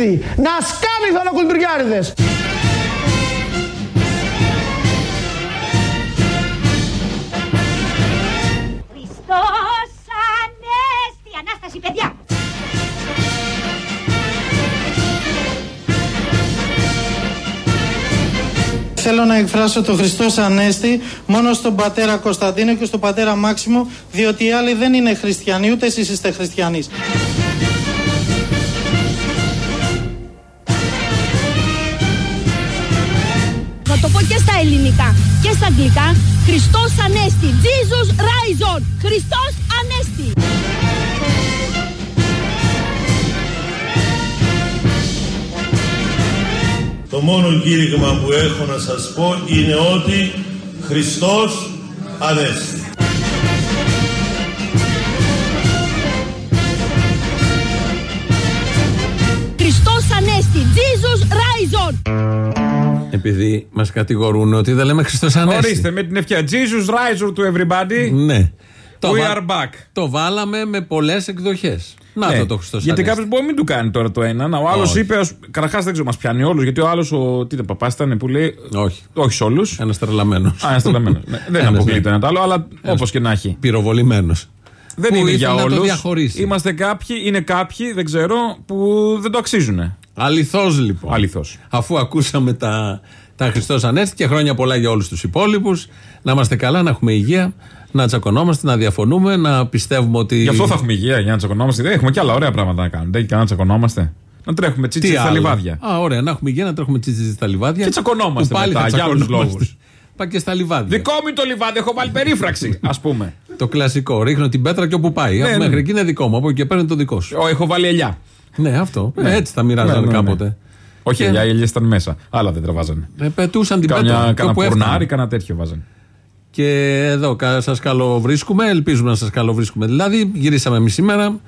Ανέστη, να σκάβει θανοκουλτουριάριδες. Χριστός Ανέστη! Ανάσταση, παιδιά! Θέλω να εκφράσω το Χριστός Ανέστη μόνο στον πατέρα Κωνσταντίνο και στον πατέρα Μάξιμο, διότι οι άλλοι δεν είναι χριστιανοί, ούτε εσείς είστε χριστιανοί. Ελληνικά και στα αγγλικά. Χριστός Ανέστη. Jesus rise on. Χριστός Ανέστη. Το μόνο κήρυγμα που έχω να σας πω είναι ότι Χριστός Ανέστη. Χριστός Ανέστη. Jesus rise on. Επειδή μας κατηγορούν ότι δεν λέμε Χριστός Ανέστη. Ορίστε με την ευκαιρία. Jesus riser to everybody. Ναι. Το, We βα- are back. το βάλαμε με πολλές εκδοχές. Να Ναι. το το Χριστός Γιατί κάποιος μπορεί να μην του κάνει τώρα το ένα. Ο άλλος Όχι. είπε. Καταρχάς δεν ξέρω, μας πιάνει όλους. Γιατί ο άλλος, ο, τι ήταν, παπάς ήταν που λέει; Όχι. Όχι σε όλους. Ένας τρελαμένος. Α, ένας τρελαμένος. ναι, δεν Ένας, αποκλείεται ναι. ένα το άλλο, αλλά όπως και να έχει. Πυροβολημένος. Δεν Που είναι ήθελε για να το όλους. διαχωρίσει. Είμαστε κάποιοι, είναι κάποιοι, δεν ξέρω, που δεν το αξίζουν. Αληθώς λοιπόν. Αληθώς. Αφού ακούσαμε τα, τα Χριστός Ανέστη και χρόνια πολλά για όλους τους υπόλοιπους. Να είμαστε καλά, να έχουμε υγεία, να τσακωνόμαστε, να διαφωνούμε, να πιστεύουμε ότι. Γι' αυτό θα έχουμε υγεία για να τσακωνόμαστε. Δεν έχουμε και άλλα ωραία πράγματα να κάνουμε. Δεν έχει κανένα να τσακωνόμαστε. Να τρέχουμε Τι τσίτσι στα άλλο; λιβάδια. Α, ωραία, να έχουμε υγεία, να τρέχουμε τσίτσι στα λιβάδια. Και τσακωνόμαστε Που πάλι μετά, θα για άλλους τσακωνόμαστε. λόγους. Πάει και στα λιβάδια. Δικό μου είναι το λιβάδι, έχω βάλει περίφραξη, ας πούμε. Το κλασικό. Ρίχνω την πέτρα και όπου πάει. Ναι, Από ναι. Μέχρι εκεί είναι δικό μου. Από εκεί και πέρα είναι το δικό σου. Ω, έχω βάλει ελιά. Ναι, αυτό. Ναι. Ε, Έτσι θα μοιράζανε Ναι, ναι, ναι. κάποτε. Όχι, Και- ελιά, οι ελιέ ήταν μέσα. Άλλα δεν τραβάζανε. Ε, πετούσαν την πέτρα. Κάνα, και κάνα όπου έφτανε. πουρνάρι, κάνα τέτοιο βάζανε. Και εδώ σας καλοβρίσκουμε, ελπίζουμε να σας καλοβρίσκουμε. Δηλαδή, γυρίσαμε εμείς σήμερα.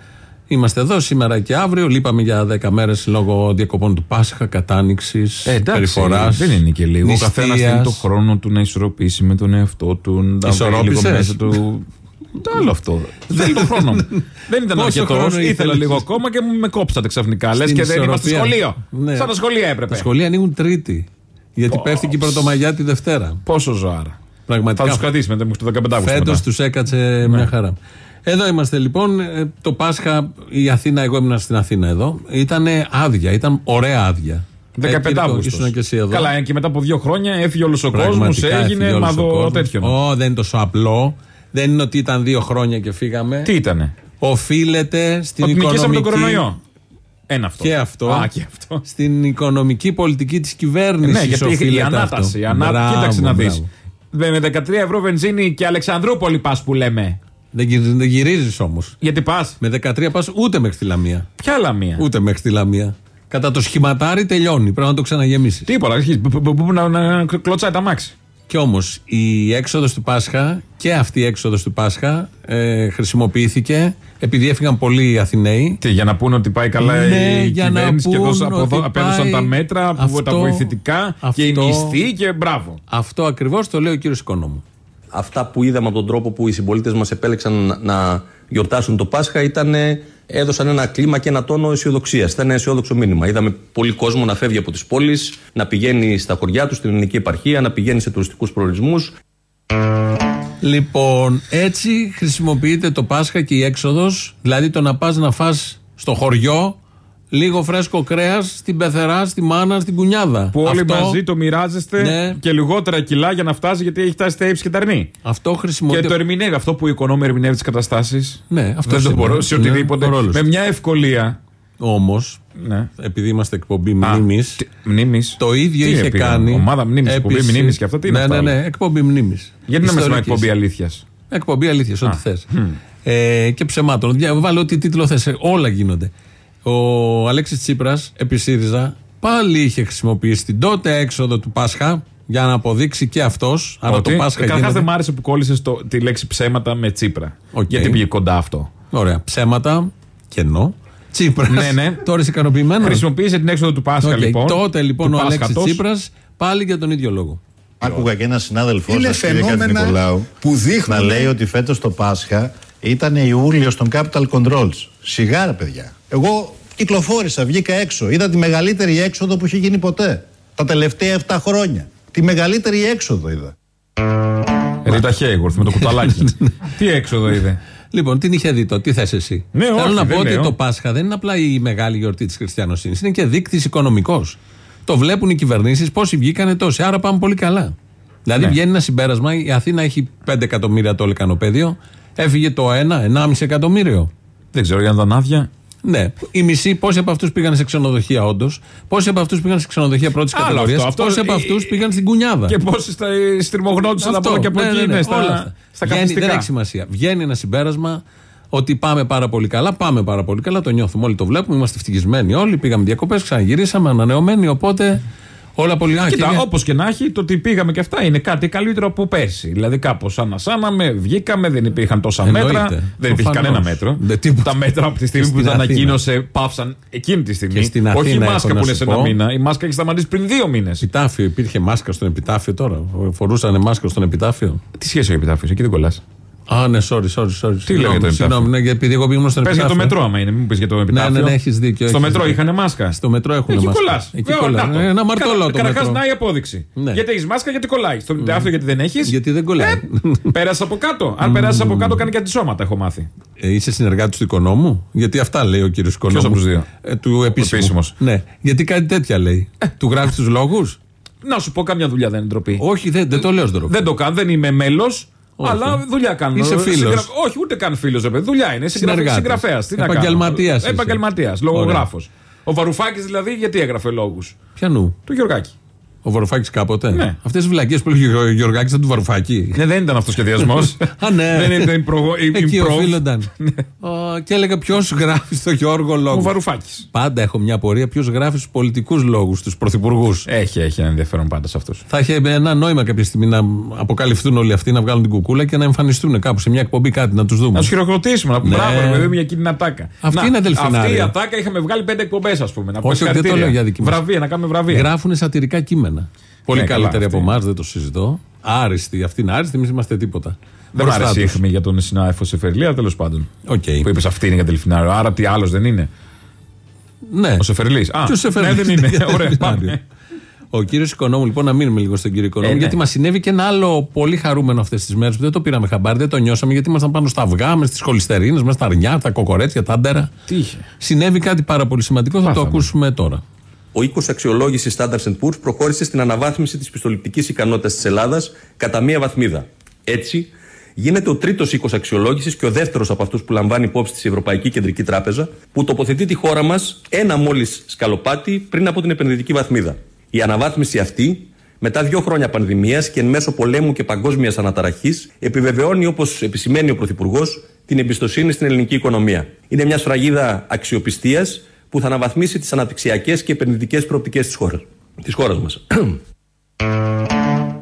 Είμαστε εδώ σήμερα και αύριο. Λείπαμε για 10 μέρες λόγω διακοπών του Πάσχα, κατάνοιξης, Ε, εντάξει, περιφοράς. δεν είναι και λίγο. Ο καθένας θέλει το χρόνο του να ισορροπήσει με τον εαυτό του. Να βρει λίγο Ισορρόπησες; μέσα του. Το άλλο αυτό. Θέλει τον χρόνο μου. δεν ήταν Πόσο αρκετός. χρόνο Ήθελα ήθελες; λίγο ακόμα και μου με κόψατε ξαφνικά. Λες Στην και δεν είμαστε στο ισορροπία. σχολείο. Ναι. Σαν τα σχολεία έπρεπε. Τα σχολεία ανοίγουν Τρίτη. Γιατί πέφτει και η Πρωτομαγιά τη Δευτέρα. Πόσο ζωάρα. Θα Πραγματικά. τους κρατήσει μετά μέχρι το 15 Αύγουστο. Φέτος μετά. τους έκατσε Ναι. μια χαρά. Εδώ είμαστε λοιπόν. Ε, Το Πάσχα, η Αθήνα, εγώ ήμουν στην Αθήνα εδώ. Ήταν άδεια, ήταν ωραία άδεια. 15 Ε, Κύρκο, Αύγουστος. ήσουν και εσύ εδώ. Καλά, ε, και μετά από δύο χρόνια έφυγε όλος ο κόσμος, Πραγματικά έφυγε έγινε όλος ο μαδο κόσμος. τέτοιο. Ω, δεν είναι τόσο απλό. Δεν είναι ότι ήταν δύο χρόνια και φύγαμε. Τι ήτανε; Οφείλεται στην Ότι νικήσαμε οικονομική. τον κορονοϊό. Ένα αυτό. Και αυτό. Α, και αυτό. Στην οικονομική πολιτική της κυβέρνησης. Ναι, γιατί η ανάταση. Η ανά... Κοίταξε να δεις. Με 13 ευρώ βενζίνη και Αλεξανδρούπολη πας που λέμε. Δεν, γυρι- δεν γυρίζεις όμως. Γιατί πας. Με 13 πας ούτε μέχρι τη Λαμία. Ποια άλλα μία. Ούτε μέχρι τη Λαμία. Κατά το σχηματάρι τελειώνει. Πρέπει να το ξαναγεμίσεις. Τίποτα. αρχίζει. Πού- πού- πού- Να να κλωτσάει τα μάξι. Κι όμως η έξοδος του Πάσχα και αυτή η έξοδος του Πάσχα ε, χρησιμοποιήθηκε επειδή έφυγαν πολλοί Αθηναίοι. Τι, για να πούνε ότι πάει καλά Ναι, η για να κυβέρνηση και πούν δώσα, από εδώ ότι απέδωσαν πάει τα μέτρα, που, αυτό, τα βοηθητικά και οι αυτό. μισθοί και μπράβο. Αυτό ακριβώς το λέει ο κύριος Οικονόμου. Αυτά που είδαμε από τον τρόπο που οι συμπολίτες μας επέλεξαν να- να γιορτάσουν το Πάσχα ήταν, έδωσαν ένα κλίμα και ένα τόνο αισιοδοξίας. Ήταν ένα αισιόδοξο μήνυμα. Είδαμε πολύ κόσμο να φεύγει από τις πόλεις, να πηγαίνει στα χωριά τους, στην ελληνική επαρχία, να πηγαίνει σε τουριστικούς προορισμούς. Λοιπόν, έτσι χρησιμοποιείται το Πάσχα και η έξοδος, δηλαδή το να πας να φας στο χωριό λίγο φρέσκο κρέας στην πεθερά, στη μάνα, στην κουνιάδα. Που όλοι Αυτό- μαζί το μοιράζεστε Ναι. και λιγότερα κιλά για να φτάσει γιατί έχει φτάσει στα ύψη και τα αρνή. Αυτό Και χρησιμοποιείται. το ερμηνεύει αυτό που η οικονόμη ερμηνεύει τις καταστάσεις. Ναι, αυτό Δεν το μπορώ σε οτιδήποτε. Με μια ευκολία. Όμως, Ναι. επειδή είμαστε εκπομπή Α, μνήμης, τι- μνήμης. το ίδιο Τι είχε έπαιρνε, κάνει. Ομάδα μνήμης, εκπομπή επισy- μνήμης και αυτό, τι είναι ναι, αυτά Ναι, όλα; ναι, εκπομπή μνήμης. Γιατί να με στην εκπομπή αλήθειας; Εκπομπή αλήθειας, ό,τι Α, θες. Ε, και ψεμάτων. Δια- Βάλε ό,τι τίτλο θες. Όλα γίνονται. Ο Αλέξης Τσίπρας, επί ΣΥΡΙΖΑ, πάλι είχε χρησιμοποιήσει την τότε έξοδο του Πάσχα για να αποδείξει και αυτός. Άρα το Πάσχα Καταρχάς γίνεται. δεν μ' άρεσε που κόλλησε τη λέξη ψέματα με Τσίπρα. Οκ. Γιατί πήγε κοντά αυτό. Ωραία. Ψέματα, κενό. Τσίπρας. Ναι, ναι. Τώρα είσαι ικανοποιημένος. Χρησιμοποίησε την έξοδο του Πάσχα Οκ, λοιπόν. Τότε λοιπόν του ο Αλέξης Πάσχατος. Τσίπρας πάλι για τον ίδιο λόγο. Άκουγα και ένα συνάδελφό Είναι σας, κύριε φαινόμενα Νικολάου, που δείχνουν- να λέει ότι φέτος το Πάσχα ήταν Ιούλιος των Capital Controls. Σιγάρα, παιδιά. Εγώ Κυκλοφόρησα, βγήκα έξω. Είδα τη μεγαλύτερη έξοδο που είχε γίνει ποτέ. Τα τελευταία 7 χρόνια. Τη μεγαλύτερη έξοδο είδα. Ρίτα Χέιγουρθ με το κουταλάκι. Τι έξοδο είδε; Λοιπόν, την είχε δει το, τι θες εσύ; Ναι, Θέλω όχι, να δεν πω ότι λέω. το Πάσχα δεν είναι απλά η μεγάλη γιορτή της χριστιανοσύνης, είναι και δείκτης οικονομικός. Το βλέπουν οι κυβερνήσεις πόσοι βγήκανε τόσοι, άρα πάμε πολύ καλά. Δηλαδή Ναι. βγαίνει ένα συμπέρασμα, η Αθήνα έχει 5 εκατομμύρια το λεκανοπέδιο, έφυγε το 1, 1,5 εκατομμύριο. Δεν ξέρω, για να ήταν άδεια. Ναι, οι μισοί, πόσοι από αυτούς πήγαν σε ξενοδοχεία, όντως; Πόσοι από αυτούς πήγαν σε ξενοδοχεία πρώτης Άλλο κατηγορίας; αυτό, αυτό- Πόσοι από ε, αυτούς πήγαν στην κουνιάδα; Και πόσοι στα- στριμωγνώντουσαν από εδώ και από ναι, εκεί. ναι, ναι, ναι, στα- όλα αυτά. Στα Βγαίνει, δεν καθιστικά. έχει σημασία. Βγαίνει ένα συμπέρασμα ότι πάμε πάρα πολύ καλά. Πάμε πάρα πολύ καλά. Το νιώθουμε όλοι, το βλέπουμε. Είμαστε ευτυχισμένοι όλοι. Πήγαμε διακοπές, ξαναγυρίσαμε, ανανεωμένοι. Οπότε όλα πολύ άκυρα. Κοίτα, όπως και να έχει, το ότι πήγαμε και αυτά είναι κάτι καλύτερο από πέρσι. Δηλαδή, κάπως ανασάναμε, βγήκαμε, δεν υπήρχαν τόσα Εννοείται. μέτρα. Δεν υπήρχε Προφανώς. κανένα μέτρο. Δεν, τίποτα. Τα μέτρα από τη στιγμή Και που στην τα Αθήνα. ανακοίνωσε, πάυσαν εκείνη τη στιγμή. Και στην Όχι η Αθήνα έχω μάσκα να που είναι σου σε ένα πω. μήνα. Η μάσκα έχει σταματήσει πριν δύο μήνες. Επιτάφιο, υπήρχε μάσκα στον επιτάφιο τώρα. Φορούσαν μάσκα στον επιτάφιο. Τι σχέση έχει επιτάφιος, εκεί δεν κολλάς. Α, ναι, sorry, sorry, sorry. Τι λέω για το Συγγνώμη, ναι, γιατί επειδή εγώ πήγα στον Πες για το επιτάφιο. μετρό, άμα είναι, μην πεις για το Ναι, επιτάφιο. ναι, ναι, έχεις δίκιο. Στο έχεις μετρό δίκιο. είχαν μάσκα. Στο μετρό έχουν Εκεί μάσκα. κολλάς. Εκεί κολλά. Ε, Ένα μαρτώλο το Καταρχάς, μετρό. να η απόδειξη. Ναι. Γιατί έχεις μάσκα, γιατί κολλάει. Στο επιτάφιο, γιατί δεν έχεις. Γιατί δεν κολλάει. Πέρασε από κάτω. Αν περάσει από κάτω, κάνει και αντισώματα, έχω μάθει. Ε, είσαι συνεργάτης του οικονόμου; Γιατί αυτά λέει ο κύριος Οικονόμου. Ποιος από τους δύο; Ε, του επίσημου. επίσημος. Ναι. Γιατί κάτι τέτοια λέει. του γράφεις τους λόγους; Να σου πω, καμιά δουλειά δεν είναι ντροπή. Όχι, δεν, δεν το λέω στον τρόπο. Δεν το κάνω, δεν είμαι μέλος. Αλλά δουλειά κάνω. Είσαι φίλος. Συγγρα- Όχι, ούτε καν φίλος, ρε παιδί. Δουλειά είναι. Συνεργάτης. Συγγραφέας. Επαγγελματίας είσαι. Επαγγελματίας. Λογογράφος. Ο Βαρουφάκης δηλαδή, γιατί έγραφε λόγους; Πιανού. Του Γιωργάκη. Ο Βαρουφάκης κάποτε; Ναι. Αυτές οι βλακίες που έλεγε ο Γιωργάκη ήταν του Βαρουφάκη. Ναι, δεν ήταν αυτός ο σχεδιασμός. Α, ναι. Δεν ήταν υπρο- Εκεί improv. οφείλονταν. Ω, και έλεγα ποιος γράφει στο Γιώργο Ο λόγο. Βαρουφάκης. Πάντα έχω μια απορία ποιος γράφει στους πολιτικούς λόγους, στους πρωθυπουργούς. Έχει, έχει ένα ενδιαφέρον πάντα σε αυτούς. Θα είχε ένα νόημα κάποια στιγμή να αποκαλυφθούν όλοι αυτοί, να βγάλουν την κουκούλα και να εμφανιστούν κάπου σε μια εκπομπή κάτι, να τους δούμε. Να τους χειροκροτήσουμε. Να πούμε Ναι. μπράβο, ρε παιδί μου, για εκείνη την ατάκα. Αυτή Να, είναι δελφινάριο. Αυτή η ατάκα είχαμε βγάλει πέντε εκπομπές, ας πούμε. Να πούμε Όχι, όχι, δεν το συγχαρητήρια. λέω για δική μας. Βραβεία, να κάνουμε βραβεία. Γράφουν σατυρικά κείμενα. Πολύ Ναι, καλά, καλύτεροι από αυτοί. εμάς, δεν το συζητώ. Άριστοι, αυτοί είναι άριστοι, εμείς είμαστε τίποτα. Δεν μ' Μπροστά άρεσε η τους. αιχμή για τον συνάδελφο Σεφερλία, τέλος πάντων. Οκ. Που είπες αυτή είναι για Δελφινάριο. Άρα τι άλλος δεν είναι; Ναι. Ο Σεφερλής. Α, Και ο Σεφερλής ναι, δεν είναι. για Ωραία, Δελφινάριο. πάμε. Ο κύριος Οικονόμου, λοιπόν, να μείνουμε λίγο στον κύριο Οικονόμου, Ε, ναι. γιατί μας συνέβη και ένα άλλο πολύ χαρούμενο αυτές τις μέρες που δεν το πήραμε χαμπάρι, δεν το νιώσαμε, γιατί ήμασταν πάνω στα αυγά, μες στις χολυστερίνες, μες στα αρνιά, τα κοκορέτσια, τα άντερα. Τι είχε; Συνέβη κάτι πάρα πολύ σημαντικό, θα το Μάθαμε. ακούσουμε τώρα. Ο οίκος αξιολόγησης Standard Poor's προχώρησε στην αναβάθμιση της πιστοληπτικής ικανότητας της Ελλάδας κατά μία βαθμίδα. Έτσι, γίνεται ο τρίτος οίκος αξιολόγησης και ο δεύτερος από αυτούς που λαμβάνει υπόψη της Ευρωπαϊκή Κεντρική Τράπεζα, που τοποθετεί τη χώρα μας ένα μόλις σκαλοπάτι πριν από την επενδυτική βαθμίδα. Η αναβάθμιση αυτή, μετά δύο χρόνια πανδημίας και εν μέσω πολέμου και παγκόσμιας αναταραχής, επιβεβαιώνει, όπως επισημαίνει ο Πρωθυπουργός, την εμπιστοσύνη στην ελληνική οικονομία. Είναι μια σφραγίδα αξιοπιστίας που θα αναβαθμίσει τις αναπτυξιακές και επενδυτικές προοπτικές της χώρα της χώρας μας.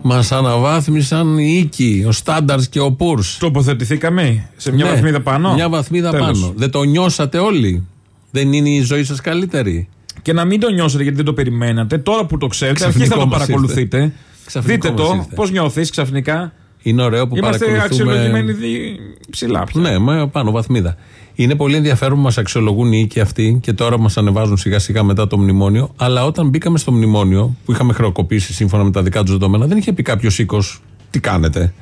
Μας αναβάθμισαν οι οίκοι, ο Στάνταρ και ο Πούρ. Τοποθετηθήκαμε σε μια Ναι, βαθμίδα πάνω. Μια βαθμίδα Τέλος. πάνω. Δεν το νιώσατε όλοι; Δεν είναι η ζωή σας καλύτερη; Και να μην το νιώσετε γιατί δεν το περιμένατε. Τώρα που το ξέρετε, Ξαφνικό αρχίστε να το μας παρακολουθείτε. Ξαφνικό Δείτε μας το, ήρθε. πώς νιώθεις ξαφνικά. Είναι ωραίο που Είμαστε παρακολουθούμε. αξιολογημένοι δι- ψηλά πια. Ναι, με πάνω βαθμίδα. Είναι πολύ ενδιαφέρον που μας αξιολογούν οι οίκοι αυτοί και τώρα μας ανεβάζουν σιγά σιγά μετά το μνημόνιο. Αλλά όταν μπήκαμε στο μνημόνιο, που είχαμε χρεοκοπήσει σύμφωνα με τα δικά τους δεδομένα, δεν είχε πει κάποιος οίκος τι κάνετε.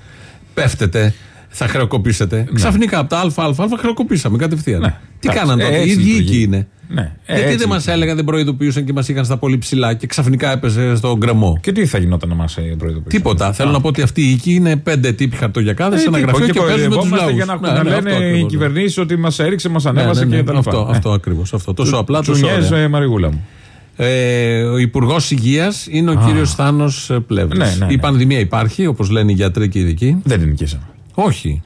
Πέφτετε, θα χρεοκοπήσετε. Ξαφνικά από τα ΑΑΑ χρεοκοπήσαμε κατευθείαν. Ναι. Τι Εντάξει, κάναν τότε, ε, οι έτσι ίδιοι λειτουργεί. οίκοι είναι. Ναι, ε, Γιατί έτσι δεν μας λειτουργεί. έλεγαν, δεν προειδοποιούσαν και μας είχαν στα πολύ ψηλά και ξαφνικά έπεσε στον γκρεμό. Και τι θα γινόταν να μας προειδοποιήσει. Τίποτα. Θέλω να πω ότι αυτοί οι οίκοι είναι πέντε τύποι χαρτογιακάδες σε ένα γραφείο και παίζουν με τους λαούς. Για να, να λένε οι κυβερνήσεις ότι μας έριξε, μας ανέβασε και τα λοιπά. Αυτό, Ναι. αυτό ακριβώς. Αυτό. Τόσο απλά, τόσο Τσουνιές, ωραία. ε, Μαριγούλα μου. Ε, ο Υπουργός Υγείας είναι ο κύριος Θάνος Πλεύρης. Ναι, ναι, ναι. Η πανδημία υπάρχει, όπως λένε οι γιατροί και οι ειδικοί. Δεν την νικήσαμε. Όχι.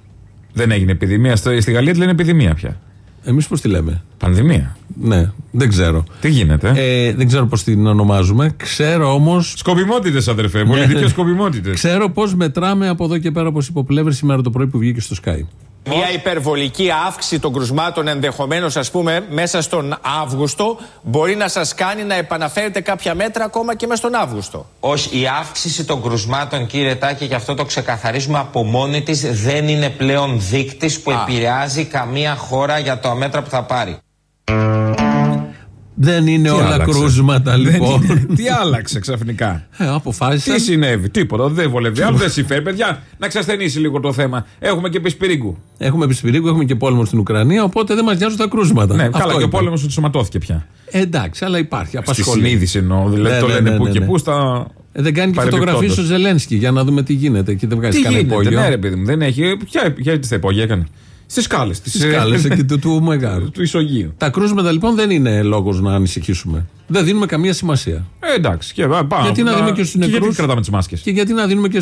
Δεν έγινε επιδημία. Στο- Στη Γαλλία τη λένε επιδημία πια. Εμείς πώς τη λέμε; Πανδημία. Ναι, δεν ξέρω. Τι γίνεται; Ε, δεν ξέρω πώς την ονομάζουμε. Ξέρω όμω. Σκοπιμότητες, αδερφέ. Πολιτικέ σκοπιμότητες. Ξέρω πώς μετράμε από εδώ και πέρα, όπω είπε ο Πλεύρη σήμερα το πρωί που βγήκε στο Sky. Μια υπερβολική αύξηση των κρουσμάτων ενδεχομένως, ας πούμε, μέσα στον Αύγουστο μπορεί να σας κάνει να επαναφέρετε κάποια μέτρα ακόμα και μέσα στον Αύγουστο. Όχι, η αύξηση των κρουσμάτων, κύριε Τάκη, και αυτό το ξεκαθαρίζουμε από μόνη της, δεν είναι πλέον δείκτης που επηρεάζει καμία χώρα για τα μέτρα που θα πάρει. Δεν είναι Τι όλα άλλαξε; κρούσματα Δεν λοιπόν. είναι. Τι άλλαξε ξαφνικά; Ε, αποφάσισαν. Τι συνέβη, τίποτα. Δεν βολεύει. άλλο δεν συμφέρει, παιδιά, να ξασθενήσει λίγο το θέμα. Έχουμε και πισπυρίγκου. Έχουμε επισπυρίγκου, έχουμε και πόλεμο στην Ουκρανία, οπότε δεν μας νοιάζουν τα κρούσματα. Ναι, Αυτό καλά, και ο είπα. πόλεμος ενσωματώθηκε πια. Ε, εντάξει, αλλά υπάρχει. Στη Απασχολεί. συνείδηση εννοώ. Δηλαδή Ναι, το ναι, λένε ναι, που ναι, και ναι. που στα. Ε, δεν κάνει και Παρεμπιπτόντως. φωτογραφίες στο Ζελένσκι για να δούμε τι γίνεται. Εκεί δεν βγάζει Τι κανένα γίνεται, υπόγειο. ναι, ρε παιδί μου, δεν έχει. Ποια, ποια τι θα υπόγεια έκανε; Στις σκάλες. Στις σκάλες εκεί του, του Μεγάρου. του Ισογείου. Τα κρούσματα λοιπόν δεν είναι λόγος να ανησυχήσουμε. Δεν δίνουμε καμία σημασία. Ε, εντάξει, και πάμε. Γιατί να δίνουμε και στους Και νεκρούς; γιατί κρατάμε τις μάσκες; Και γιατί να δίνουμε και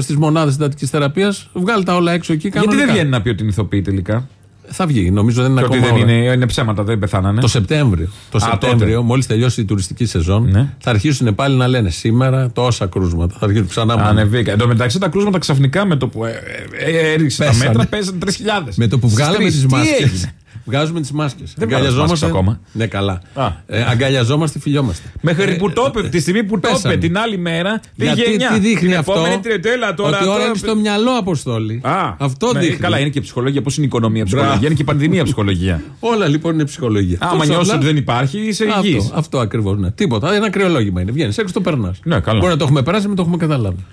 στις μονάδες εντατική θεραπείας; Βγάλει τα όλα έξω εκεί. Γιατί κανονικά. δεν βγαίνει να πει ότι είναι ηθοποιοί τελικά; Θα βγει, νομίζω δεν είναι Και ότι ακόμα. δεν ώρα. είναι, είναι ψέματα, δεν πεθάνανε. Το Σεπτέμβριο. Το Α, Σεπτέμβριο, μόλις τελειώσει η τουριστική σεζόν, Ναι. θα αρχίσουν πάλι να λένε σήμερα τόσα κρούσματα. Θα αρχίσουν ξανά μόνο. Ανεβήκα. Εν τω μεταξύ τα κρούσματα ξαφνικά με το που ε, ε, ε, έριξε τα Πέσανε. μέτρα πέσανε 3.000. Με το που Στις βγάλαμε τρεις. τις Τι μάσκες. Έγινε; Βγάζουμε τις μάσκες. Δεν βγάλαμε τις μάσκες ακόμα. Ναι, καλά. Α. Ε, αγκαλιαζόμαστε, φιλιόμαστε. Μέχρι Ε, που το είπε, τη στιγμή που το πέσανε. είπε την άλλη μέρα, πήγε Γιατί 9. τι δείχνει την αυτό; επόμενη τριετέλα τώρα. ότι όλα τώρα- είναι στο μυαλό, Αποστόλη. Α, αυτό ναι, δείχνει. Καλά, είναι και ψυχολογία. Πώς είναι η οικονομία ψυχολογία, Μπράβο. είναι και η πανδημία ψυχολογία. Όλα λοιπόν είναι ψυχολογία. Άμα Τόσο νιώσει απλά- ότι δεν υπάρχει, είσαι υγιής. Αυτό, αυτό ακριβώς. Ναι. Τίποτα. Ένα κρυολόγημα είναι. Βγαίνεις έξω, το περνάς. Ναι, καλά. Μπορεί να το έχουμε περάσει, μην το έχουμε καταλάβει.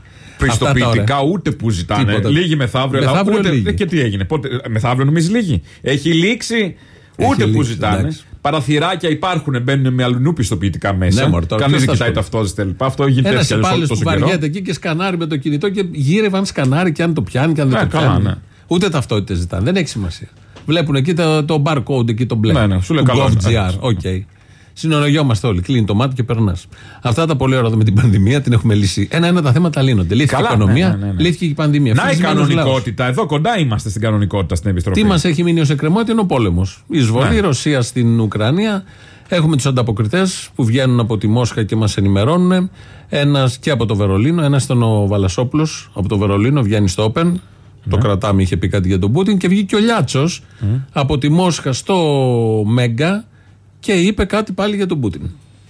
Αυτά τα Πιστοποιητικά ωραία. ούτε που ζητάνε. Τίποτα. Λίγοι μεθαύριο. αλλά Μεθαύριο ούτε, λίγοι. Και τι έγινε. Πότε, μεθαύριο νομίζει λίγοι. Έχει λήξει. Έχει Ούτε που λήξει, ζητάνε. εντάξει. Παραθυράκια υπάρχουν, μπαίνουν με αλλού πιστοποιητικά μέσα. Ναι, μωρέ, τώρα Κανένα ποιος δεν θα κοιτάει ασχολείται. ταυτότητε τέλο. Αυτό γίνεται Ένας έτσι κι αλλιώς υπάλληλο που τόσο καιρό. βαριέται εκεί και σκανάρει με το κινητό και γύρευαν σκανάρει και αν το πιάνει και αν δεν Ναι, το καλά, πιάνει. ναι. Ούτε ταυτότητες ζητάνε. Δεν έχει σημασία. Βλέπουν εκεί το, το barcode εκεί το μπλε. Ναι, ναι, σου λέει του καλό. GovGR. Οκ. Συνολογιόμαστε όλοι. Κλείνει το μάτι και περνάς. Αυτά τα πολύ ωραία εδώ με την πανδημία την έχουμε λύσει. Ένα-ένα τα θέματα λύνονται. Λύθηκε η Καλά, οικονομία, ναι, ναι, ναι. λύθηκε και η πανδημία. Να η Ευτυχισμένος λαός. κανονικότητα. Εδώ κοντά είμαστε στην κανονικότητα στην επιστροφή. Τι μας έχει μείνει ως εκκρεμότητα είναι ο πόλεμος. Η εισβολή Ναι. Ρωσία στην Ουκρανία. Έχουμε τους ανταποκριτές που βγαίνουν από τη Μόσχα και μας ενημερώνουν. Ένας και από το Βερολίνο. Ένας ήταν ο Βαλασόπουλος από το Βερολίνο, βγαίνει στο Open. Το κρατάμε, είχε πει κάτι για τον Πούτιν. Και βγήκε ο Λιάτσος από τη Μόσχα στο Μέγκα και είπε κάτι πάλι για τον Πούτιν.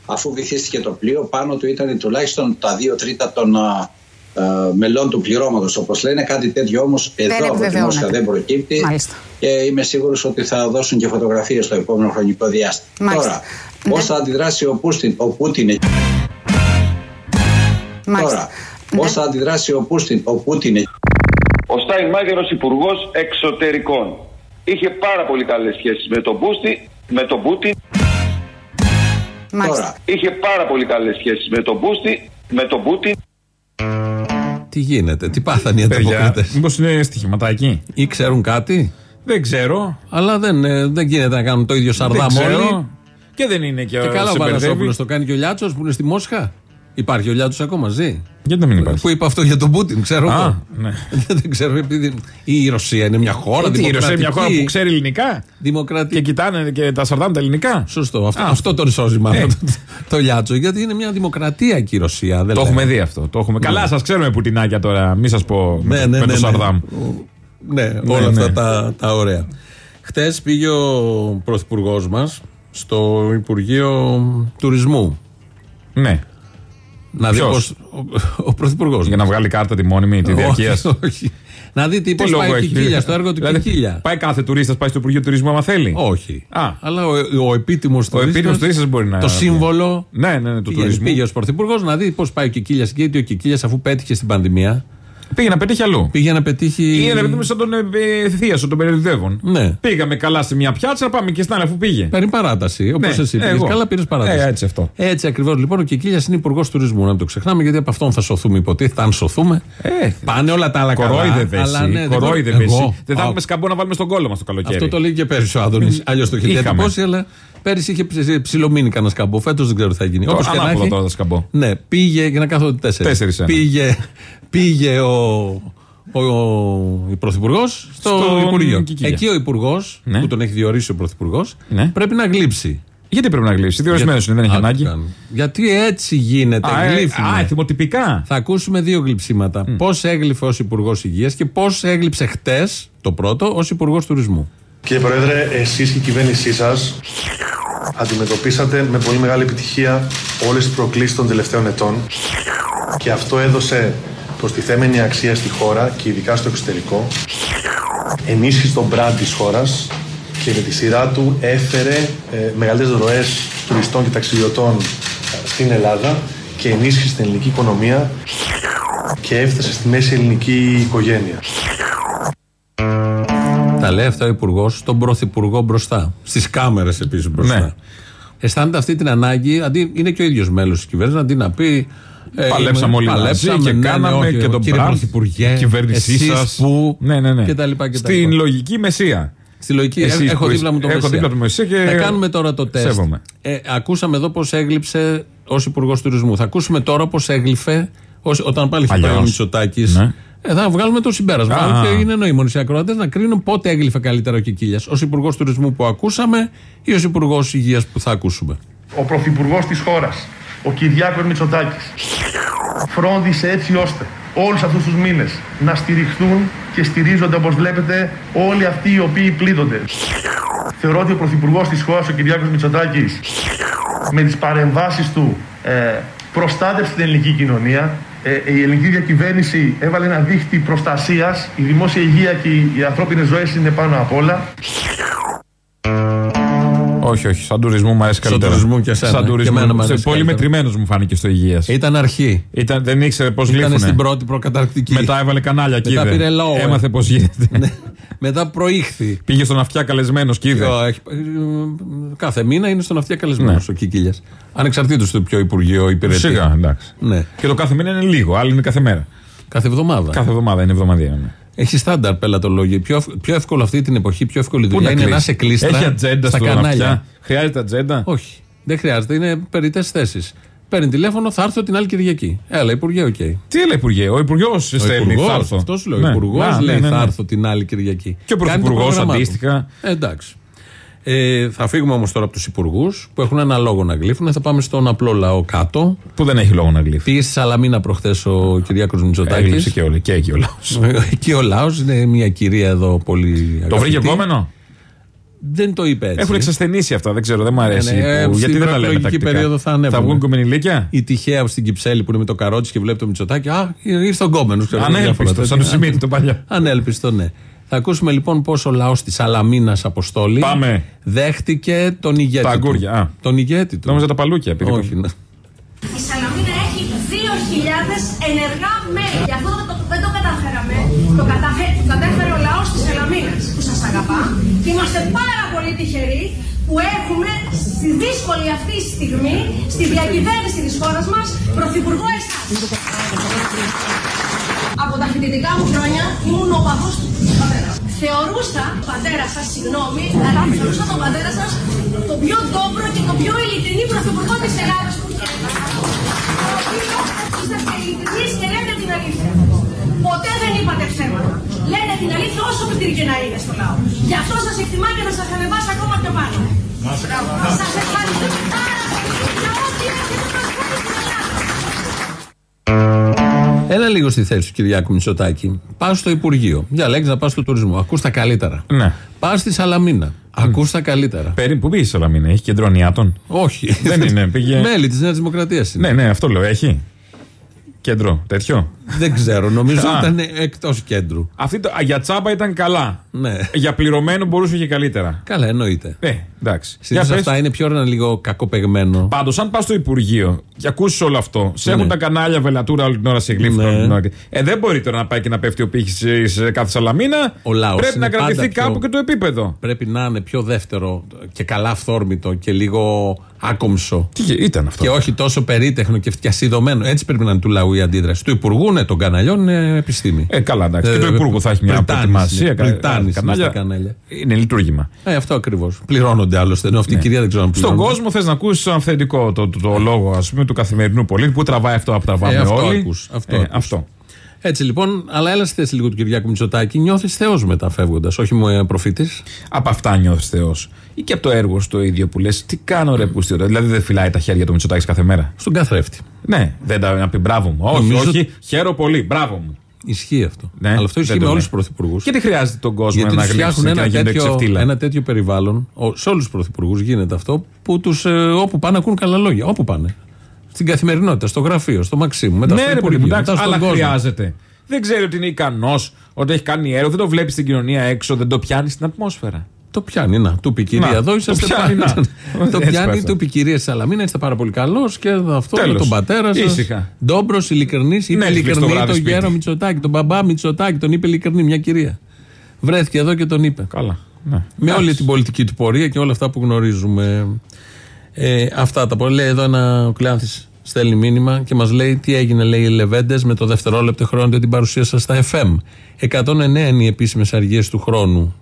αφού βυθίστηκε το πλοίο, πάνω του ήταν τουλάχιστον τα δύο τρίτα των α, α, μελών του πληρώματος, όπως λένε. Κάτι τέτοιο όμως εδώ από τη επιβεβαιώνεται. Μόσχα δεν προκύπτει. Μάλιστα. Και είμαι σίγουρος ότι θα δώσουν και φωτογραφίες στο επόμενο χρονικό διάστημα. Μάλιστα. Τώρα, πώς θα αντιδράσει ο, Πούστιν, ο Πούτιν εκεί; Μάλιστα. Τώρα, πώς θα αντιδράσει ο Πούστιν, ο Πούτιν εκεί; Ο Στάινμάγερος υπουργός Εξωτερικών. Είχε πάρα πολύ καλές σχέσεις με τον Πούστη, με τον Πούτιν. Τώρα, Είχε πάρα πολύ καλές σχέσεις με τον Πούστη, με τον Πούτιν. Τι γίνεται, τι πάθανε οι Παιδιά, ανταποκριτέ. μήπως είναι στοιχηματάκι; Ή ξέρουν κάτι; Δεν ξέρω. Αλλά δεν, ε, δεν γίνεται να κάνουν το ίδιο σαρδάμ δεν όλοι. ξέρω. Και δεν είναι και, Και καλά ο σε μπερδεύει. Βαρασόπουλο το κάνει και ο Λιάτσος που είναι στη Μόσχα. Υπάρχει ο Λιάτσο ακόμα, ζει; Γιατί να μην υπάρχει; Που είπε αυτό για τον Πούτιν, ξέρω Α, εγώ. ναι. δεν ξέρω, επειδή η Ρωσία είναι μια χώρα Ε, τι, η Ρωσία είναι μια χώρα δημοκρατική. που ξέρει ελληνικά; Δημοκρατική. Και κοιτάνε και τα σαρδάμ τα ελληνικά; Σωστό. Αυτό, Α. αυτό τον σώζει μάλλον Ε. το, το Λιάτσο. Γιατί είναι μια δημοκρατία εκεί η Ρωσία. Δεν Το λέμε. έχουμε δει αυτό. Το έχουμε. Καλά, σας ξέρουμε πουτινάκια τώρα. Μην σας πω με, Ναι, το- ναι, με ναι, το ναι. Σαρδάμ. Ναι, Ναι, όλα ναι. αυτά τα, τα ωραία. Χτε πήγε ο πρωθυπουργός μας στο Υπουργείο Τουρισμού. Ναι. Να δει Ποιος; πώς- Ο, ο πρωθυπουργός. Για να βγάλει κάρτα τη μόνιμη, τη διαρκείας. Όχι, όχι. Να δει τι, Τι πώς λόγο πάει η έχει; Κικίλια, στο έργο του Δηλαδή, Κικίλια. Πάει κάθε τουρίστας, πάει στο Υπουργείο Τουρισμού άμα θέλει; Όχι. Α. Αλλά ο, ο επίτιμος Ο επίτιμος τουρίστας μπορεί να- Το σύμβολο. Ναι, ναι, ναι, του πηγαίνει. τουρισμού. Πήγε ως πρωθυπουργός να δει πώς πάει ο Κικίλια. Γιατί ο Κικίλια, αφού πέτυχε στην πανδημία, Πήγε να πετύχει αλλού. πήγε να πετύχει. Είναι παιδί μου σαν τον ε, θείασο, τον περιοδεύων. Ναι. Πήγαμε καλά σε μια πιάτσα, να πάμε και στην άλλη αφού πήγε. Παίρνει παράταση. Όπως Ναι, εσύ πήγες εγώ. καλά, πήρες παράταση. Ε, έτσι αυτό. Έτσι ακριβώς λοιπόν ο Κικίλιας είναι υπουργός τουρισμού. Να μην το ξεχνάμε γιατί από αυτόν θα σωθούμε υποτίθεται. Αν σωθούμε. Ε, Πάνε όλα τα άλλα καλά. Κορόιδευε αλλά εσύ. ναι, δεν κορόιδευε εγώ. εσύ. Δεν θα Α, έχουμε σκαμπό να βάλουμε στον κόλλο μας το καλοκαίρι. Αυτό το λέει και πέρυσι ο Άδωνης. Αλλιώς το είχε Είχαμε. διατυπώσει, αλλά πέρυσι είχε ψ- ψιλομείνει κανένα σκαμπό. Φέτος δεν ξέρω τι θα γίνει. Το Όπως και να ανάποδο έχει. τώρα το σκαμπό. Ναι, πήγε για να κάθονται τέσσερις. Τέσσερις ένα. Πήγε, πήγε ο, ο, ο πρωθυπουργός στο Στον Υπουργείο. Κικίλια. Εκεί ο υπουργός, Ναι. που τον έχει διορίσει ο πρωθυπουργός, Ναι. πρέπει να γλύψει. Γιατί πρέπει να γλύψει. Διορισμένος είναι, δεν έχει Α, τι ανάγκη. κάνει. Γιατί έτσι γίνεται. Α, ε, γλύφουμε. α, θυμοτυπικά. Θα ακούσουμε δύο γλυψίματα. Πώς έγλυφε ως Υπουργός Υγείας και πώς έγλειψε χτες το πρώτο ως Υπουργός Τουρισμού. Κύριε Πρόεδρε, εσείς και η κυβέρνησή σας αντιμετωπίσατε με πολύ μεγάλη επιτυχία όλες τις προκλήσεις των τελευταίων ετών και αυτό έδωσε προστιθέμενη αξία στη χώρα και ειδικά στο εξωτερικό, ενίσχυση των brand της χώρας και με τη σειρά του έφερε ε, μεγαλύτερες ροές τουριστών και ταξιδιωτών στην Ελλάδα και ενίσχυσε την ελληνική οικονομία και έφτασε στη μέση ελληνική οικογένεια. Τα λέει αυτά ο Υπουργός στον Πρωθυπουργό μπροστά. Στις κάμερες επίσης μπροστά. Ναι. Αισθάνεται αυτή την ανάγκη, αντί, είναι και ο ίδιος μέλος της κυβέρνησης, αντί να πει. Ε, Παλέψαμε είμαι- όλοι μαζί παλέψαμε, και ναι, ναι, κάναμε όχι, και τον κύριε μπράβο, Πρωθυπουργέ, η κυβέρνησή εσείς σας. που. Ναι, ναι, ναι. Και τα λοιπά και τα Στην λοιπά. λογική μεσία. Στη λογική, Εσείς έχω που δίπλα μου το έχω Μεσσία. δίπλα του Μεσσία και Θα κάνουμε τώρα το τεστ. σέβομαι. Ε, ακούσαμε εδώ πώς έγλειψε ως Υπουργός Τουρισμού. Θα ακούσουμε τώρα πώς έγλειφε ως, όταν πάλι είχε Αλλιώς. πάει ο Μητσοτάκης. Ναι. Ε, θα βγάλουμε το συμπέρασμα. Α. Και είναι νοήμονε οι ακροατές να κρίνουν πότε έγλειφε καλύτερα ο Κικίλιας. Ω Υπουργός Τουρισμού που ακούσαμε ή ως Υπουργός Υγείας που θα ακούσουμε. Ο Πρωθυπουργός της χώρας, ο Κυριάκος Μητσοτάκης, φρόντισε έτσι ώστε όλους αυτούς τους μήνες να στηριχθούν και στηρίζονται όπως βλέπετε όλοι αυτοί οι οποίοι πλήττονται. Θεωρώ ότι ο Πρωθυπουργός της χώρας, ο Κυριάκος Μητσοτάκης, με τις παρεμβάσεις του ε, προστάτευσε την ελληνική κοινωνία. Ε, η ελληνική διακυβέρνηση έβαλε ένα δίχτυ προστασίας. Η δημόσια υγεία και οι, οι ανθρώπινες ζωές είναι πάνω απ' όλα. Όχι, όχι. Σαν τουρισμό μου αρέσει Στον καλύτερα. τουρισμό και εσένα, Σαν και τουρισμό. εμένα μου αρέσει πολύ καλύτερα. μετρημένος μου φάνηκε στο υγείας. Ήταν αρχή. Ήταν, δεν ήξερε πώς Ήταν λείπουν. στην πρώτη προκαταρκτική. Μετά έβαλε κανάλια και Μετά είδε. πήρε lower. Έμαθε πώς γίνεται. Μετά προήχθη. Πήγε στον αυτιά καλεσμένος και είδε. Ποιο έχει- ε, Κάθε μήνα είναι στον αυτιά καλεσμένος Ναι. ο Κικίλιας. Ανεξαρτήτως του ποιο Υπουργείο υπηρετεί. Σιγά, εντάξει. Ναι. Και το κάθε μήνα είναι λίγο, άλλο είναι κάθε μέρα. Κάθε εβδομάδα. Κάθε εβδομάδα είναι εβδομαδιαία. ναι. Έχει στάνταρ πελατολόγια. Πιο, ευ- πιο εύκολο αυτή την εποχή, πιο εύκολη Πού δουλειά είναι να κλείσει; σε κλείστρα Έχει ατζέντα στα στον κανάλια. αυτιά. Χρειάζεται ατζέντα; Όχι. Δεν χρειάζεται. Είναι περιττές θέσεις. Παίρνει τηλέφωνο, θα έρθω την άλλη Κυριακή. Έλα, Υπουργέ, οκ. Τι λέει Υπουργέ, ο Υπουργός στέλνει, θα έρθω. Αυτός σου λέω. Ναι. Ο Υπουργός Α, λέει ναι, ναι, θα ναι. έρθω την άλλη Κυριακή. Και ο Κάνει το Πρωθυπουργός πρόγραμμά του. αντίστοιχα. Ε, εντάξει. Ε, θα φύγουμε όμως τώρα από τους υπουργούς που έχουν ένα λόγο να γλύφουν. Θα πάμε στον απλό λαό κάτω. Που δεν έχει λόγο να γλύφει. Πήγε στη Σαλαμίνα προχθές ο Κυριάκος Μητσοτάκης. Έγλειψε και όλοι. Και εκεί ο λαός. Εκεί ο λαός είναι μια κυρία εδώ πολύ. Το βρήκε αγαπητή. επόμενο; Δεν το είπε έτσι. Έχουν εξασθενήσει αυτά, δεν ξέρω, δεν μου αρέσει. Ναι, ναι, που- ε, γιατί στην δεν τα λέμε προεκλογική τακτικά; περίοδο θα ανέβουν. Θα βγουν κομμενιλίκια. Η τυχαία στην Κυψέλη που είναι με το καρότσι και βλέπει το Μητσοτάκι. Α, ήρθε ο γκόμενος. Ανέλπιστος, σαν το Σιμίτι το παλιό. Ανέλπιστο, ναι. Θα ακούσουμε λοιπόν πώ ο λαός της Αλαμίνας Αποστόλη Πάμε. δέχτηκε τον ηγέτη. Τα του. αγκούρια, α. Τον ηγέτη του. Νόμιζα τα παλούκια. επειδή- Όχι, ναι. Η Σαλαμίνα έχει 2.000 ενεργά μέλη. Γι' αυτό δεν το, δεν το καταφέραμε. Το, καταφέ, το κατέφερε ο λαός της Σαλαμίνας που σας αγαπά. Και είμαστε πάρα πολύ τυχεροί που έχουμε στη δύσκολη αυτή στιγμή στη διακυβέρνηση της χώρας μας πρωθυπουργό εσάς. Από τα φοιτητικά μου χρόνια ήμουν ο παππούς του πατέρα. Θεωρούσα τον πατέρα σας, συγγνώμη, αλλά θεωρούσα τον πατέρα σας το πιο ντόπρο και το πιο ειλικρινή πρωθυπουργό της Ελλάδας που είχε. Είσαστε ειλικρινείς και λέτε την αλήθεια. Ποτέ δεν είπατε ψέματα. Λέτε την αλήθεια όσο πιτήρι και να είναι στο λαό. Γι' αυτό σας εκτιμά και θα σας ανεβάσει ακόμα πιο πάνω. Σας ευχαριστούμε πάρα πολύ για ό,τι έχετε προσφέρει στην Ελλάδα. Έλα λίγο στη θέση του Κυριάκου Μητσοτάκη. Πας στο Υπουργείο. Διαλέγει να πας στο τουρισμό. Ακούς τα καλύτερα. Ναι. Πας στη Σαλαμίνα. Ακούς τα καλύτερα. Περί, πού πήγες η Σαλαμίνα, έχει κέντρο νιάτων. Όχι. Δεν είναι, πήγε. Μέλη της Νέας Δημοκρατίας είναι. Ναι, ναι, αυτό λέω, έχει. Κέντρο, τέτοιο. Δεν ξέρω. Νομίζω Α. ήταν εκτός κέντρου. Αυτή το, α, για τσάμπα ήταν καλά. Ναι. Για πληρωμένο μπορούσε και καλύτερα. Καλά, εννοείται. Ε, εντάξει. Συνήθως αυτά είναι πιο ένα λίγο κακοπεγμένο. Πάντως, αν πας στο Υπουργείο και ακούσεις όλο αυτό, σε έχουν Ναι. τα κανάλια βελατούρα όλη την ώρα σε γλύφουν. Ναι. όλη την ώρα. Ε, δεν μπορεί τώρα να πάει και να πέφτει ο πύχης σε κάθε σαλαμίνα. Ο λαός Πρέπει είναι να κρατηθεί πάντα πιο- κάπου και το επίπεδο. Πρέπει να είναι πιο δεύτερο και καλά αυθόρμητο και λίγο άκομψο. Τι ήταν αυτό; Και όχι τόσο περίτεχνο και φτιασιδωμένο. Έτσι πρέπει να είναι του λαού η αντίδραση. Του Υπουργού, ναι, των καναλιών είναι επιστήμη. Ε, καλά, εντάξει. και το Υπουργού θα έχει μια Πριτάνης προετοιμασία. Είναι, κα- Πριτάνης είναι κανάλια. στα κανάλια. Είναι λειτουργήμα. Ε, αυτό ακριβώς. Πληρώνονται άλλωστε. Ενώ αυτή η κυρία δεν ξέρω αν Ναι. Στον πληρώνονται. κόσμο θες να ακούσεις αυθεντικό το, το, το λόγο ας πούμε, του καθημερινού πολίτη που τραβάει αυτό που τραβάμε Ε, αυτό όλοι. ακούς, αυτό Ε, ακούς. αυτό. Έτσι λοιπόν, αλλά έλα στη θέση λίγο του Κυριάκου Μητσοτάκη. Νιώθεις Θεός μετά φεύγοντας, όχι μου προφήτης; Από αυτά νιώθεις Θεός. Ή και από το έργο στο ίδιο που λες, τι κάνω ρε πούστη, ρε. Δηλαδή δεν φυλάει τα χέρια του Μητσοτάκης κάθε μέρα; Στον καθρέφτη. Ναι, δεν τα να πει μπράβο μου. Όχι, Νομίζω- όχι, χαίρο πολύ, μπράβο μου. Ισχύει αυτό. Ναι, αλλά αυτό ισχύει δεν με το όλους λέει. τους πρωθυπουργούς. Και τι χρειάζεται τον κόσμο Γιατί να τους γλύψει φτιάχνουν και να ένα γίνεται τέτοιο, ξεφτύλα. ένα τέτοιο περιβάλλον. Ο, σε όλους τους πρωθυπουργούς γίνεται αυτό που τους, ε, όπου πάνε ακούν καλά λόγια. Όπου πάνε. Στην καθημερινότητα, στο γραφείο, στο Μαξίμου, μετά Ναι, στο ρε παιδί μου, Υπουργείο, εντάξει, μετά στον αλλά κόσμο. χρειάζεται. Δεν ξέρει ότι είναι ικανός, ότι έχει κάνει έργο, δεν το βλέπεις στην κοινωνία έξω, δεν το πιάνεις στην ατμόσφαιρα. Το πιάνει, να. Του πει η κυρία Να, εδώ, το είσαστε πιάνει, πάρα- να. Το Έτσι πιάνει, πέφτω. του πει η κυρία Σαλαμίνα, είστε πάρα πολύ καλός και αυτό με Τέλος. τον πατέρα σας. Ήσυχα. Ντόμπρος, ειλικρινής. Είπε Ναι, ειλικρινή το βράδυ τον σπίτι. γέρο Μητσοτάκη, τον μπαμπά Μητσοτάκη, τον είπε ειλικρινή μια κυρία. Βρέθηκε εδώ και τον είπε. Καλά. Ναι. Με όλη την πολιτική του πορεία και όλα αυτά που γνωρίζουμε. Ε, αυτά τα πω. Λέει εδώ ένα ο Κλεάνθης στέλνει μήνυμα και μας λέει τι έγινε, λέει οι Λεβέντες με το δευτερόλεπτο χρόνο για την παρουσία σας στα FM. 109 είναι οι επίσημες αργίες του χρόνου.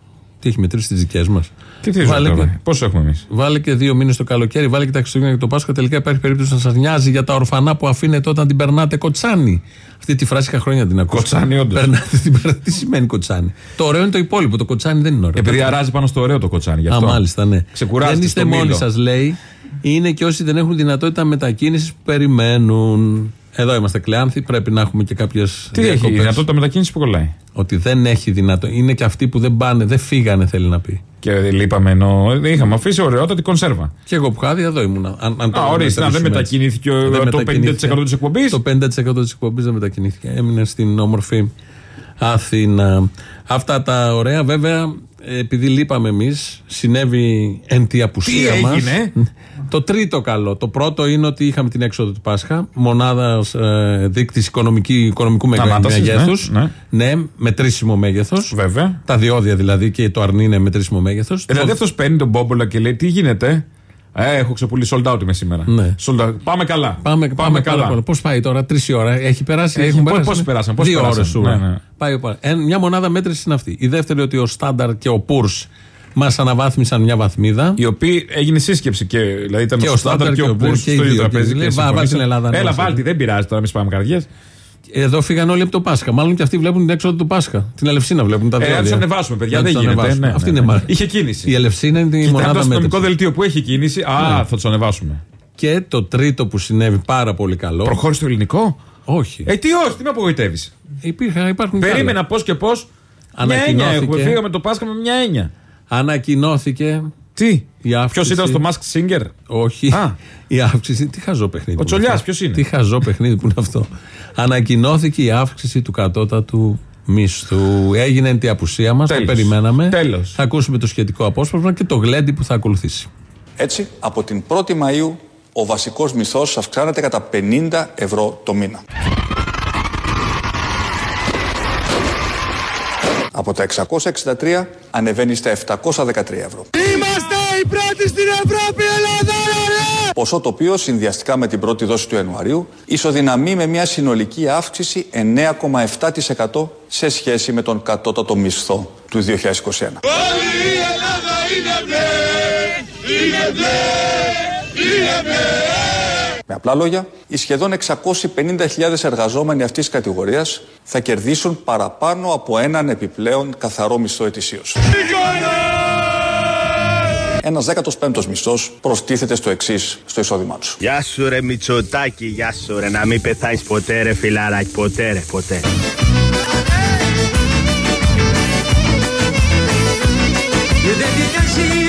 Τι έχει μετρήσει τις δικές μας; Τι τι τώρα, Πόσο έχουμε εμείς; Βάλε και δύο μήνες το καλοκαίρι, βάλε και τα Χριστούγεννα και το Πάσχα. Τελικά υπάρχει περίπτωση να σας νοιάζει για τα ορφανά που αφήνετε όταν την περνάτε κοτσάνι. Αυτή τη φράση είχα χρόνια την ακούω. Κοτσάνι, όντως. Περνάτε την περνάτε. Τι σημαίνει κοτσάνι; Το ωραίο είναι το υπόλοιπο. Το κοτσάνι δεν είναι ωραίο. Επειδή αράζει πάνω στο ωραίο το κοτσάνι. Γι' Α, αυτό. μάλιστα, ναι. Ξεκουράζεται δεν είστε στο μόνοι μήλο. σας, λέει. Είναι και όσοι δεν έχουν δυνατότητα μετακίνησης που περιμένουν. Εδώ είμαστε κλεάνθοι, πρέπει να έχουμε και κάποιες. Τι έχει, η δυνατότητα μετακίνησης που κολλάει; Ότι δεν έχει δυνατότητα. Είναι και αυτοί που δεν πάνε, δεν φύγανε, θέλει να πει. Και λείπαμε ενώ είχαμε αφήσει ωραιότατη κονσέρβα. Και εγώ που είχα δει, εδώ ήμουνα. Αν, αν το Α, ορίστε, να, δεν μετρήσουμε μετακινήθηκε ο- Δεν το 50% μετακινήθηκε. της εκπομπής; Το 50% της εκπομπής δεν μετακινήθηκε. Έμεινε στην όμορφη Αθήνα. Αυτά τα ωραία, βέβαια, επειδή λείπαμε εμείς, συνέβη εν τη απουσία Τι μας. έγινε; Το τρίτο καλό. Το πρώτο είναι ότι είχαμε την έξοδο του Πάσχα, μονάδας ε, δείκτης οικονομικού Ανάτασης, μεγέθους. ναι, Ναι, μετρήσιμο μέγεθος. Βέβαια. Τα διόδια δηλαδή και το αρνί είναι μετρήσιμο μέγεθος. Δηλαδή αυτός παίρνει τον Μπόμπολα και λέει τι γίνεται. Ε, έχω ξεπουλήσει sold out είμαι σήμερα. Ναι. Sold out. Πάμε καλά. Πάμε, πάμε, καλά. Πώς πάει τώρα, τρεις ώρα, έχει περάσει. Έχει, έχουν πώς- περάσει, πώς ναι. περάσαν, πώς Δύο περάσαν. ώρες σου. Ναι, ναι. Πάει, πάει. Ε, μια μονάδα μέτρησης είναι αυτή. Η δεύτερη ότι ο Στάνταρ και ο Πούρς μας αναβάθμισαν μια βαθμίδα. Η οποία έγινε σύσκεψη και δηλαδή ήταν Και ο ο Στάνταρ Στάνταρ και και ο ο Πούρ Πούρ στο και οι ίδιο δύο. τραπέζι. Και και λέει, «Βά, βάλ την συμφωνήσαν. Ελλάδα να Έλα, μας βάλτε, δεν πειράζει τώρα, εμεί πάμε καρδιές. Εδώ φύγαν όλοι από το Πάσχα. Μάλλον και αυτοί βλέπουν την έξοδο του Πάσχα. Την Ελευσίνα βλέπουν τα Ε, δύο. να τους ανεβάσουμε, παιδιά, δεν γίνεται. Ναι, Αυτή ναι, είναι ναι. μάλλον. Είχε κίνηση. Η Ελευσίνα είναι η Κοιτάξτε μονάδα το αστυνομικό μέτρηση. δελτίο που έχει κίνηση. Α, θα τους ανεβάσουμε. Και το τρίτο που συνέβη πάρα πολύ καλό. Προχώρησε το ελληνικό; Όχι. Ε, τι όχι, τι με απογοητεύεις. Υπήρχαν, υπάρχουν κι άλλα. Περίμενα πώς και πώς. Μια έννοια Ανακοινώθηκε. έχουμε. Φύγαμε το Πάσχα με μια έννοια. Ανακοινώθηκε. Τι; Η Ποιος αύξηση. ήταν στο Mask Singer; Όχι. Α. Η αύξηση. Τι χαζό παιχνίδι. Ο που είναι Τσολιάς, αυτό. ποιος είναι; Τι χαζό παιχνίδι που είναι αυτό. Ανακοινώθηκε η αύξηση του κατώτατου μισθού. Έγινε εν τη απουσία μας. Το Τέλος. περιμέναμε. Τέλος. Θα ακούσουμε το σχετικό απόσπασμα και το γλέντι που θα ακολουθήσει. Έτσι, από την 1η Μαΐου ο βασικός μισθός αυξάνεται κατά 50 ευρώ το μήνα. Από τα 663 ανεβαίνει στα 713 ευρώ. Είμαστε οι πρώτοι στην Ευρώπη, Ελλάδα, ρε! Ποσό το οποίο συνδυαστικά με την πρώτη δόση του Ιανουαρίου ισοδυναμεί με μια συνολική αύξηση 9,7% σε σχέση με τον κατώτατο μισθό του 2021. Όλη η Ελλάδα είναι μπλε, είναι μπλε, είναι μπλε. Με απλά λόγια, οι σχεδόν 650.000 εργαζόμενοι αυτής της κατηγορίας θα κερδίσουν παραπάνω από έναν επιπλέον καθαρό μισθό ετησίως. Ένας 15ος μισθός προστίθεται στο εξής στο εισόδημά τους. Γεια σου ρε Μητσοτάκη, γεια σου ρε Να μην πεθάνεις ποτέ ρε φιλαράκι, ποτέ ρε, ποτέ Δεν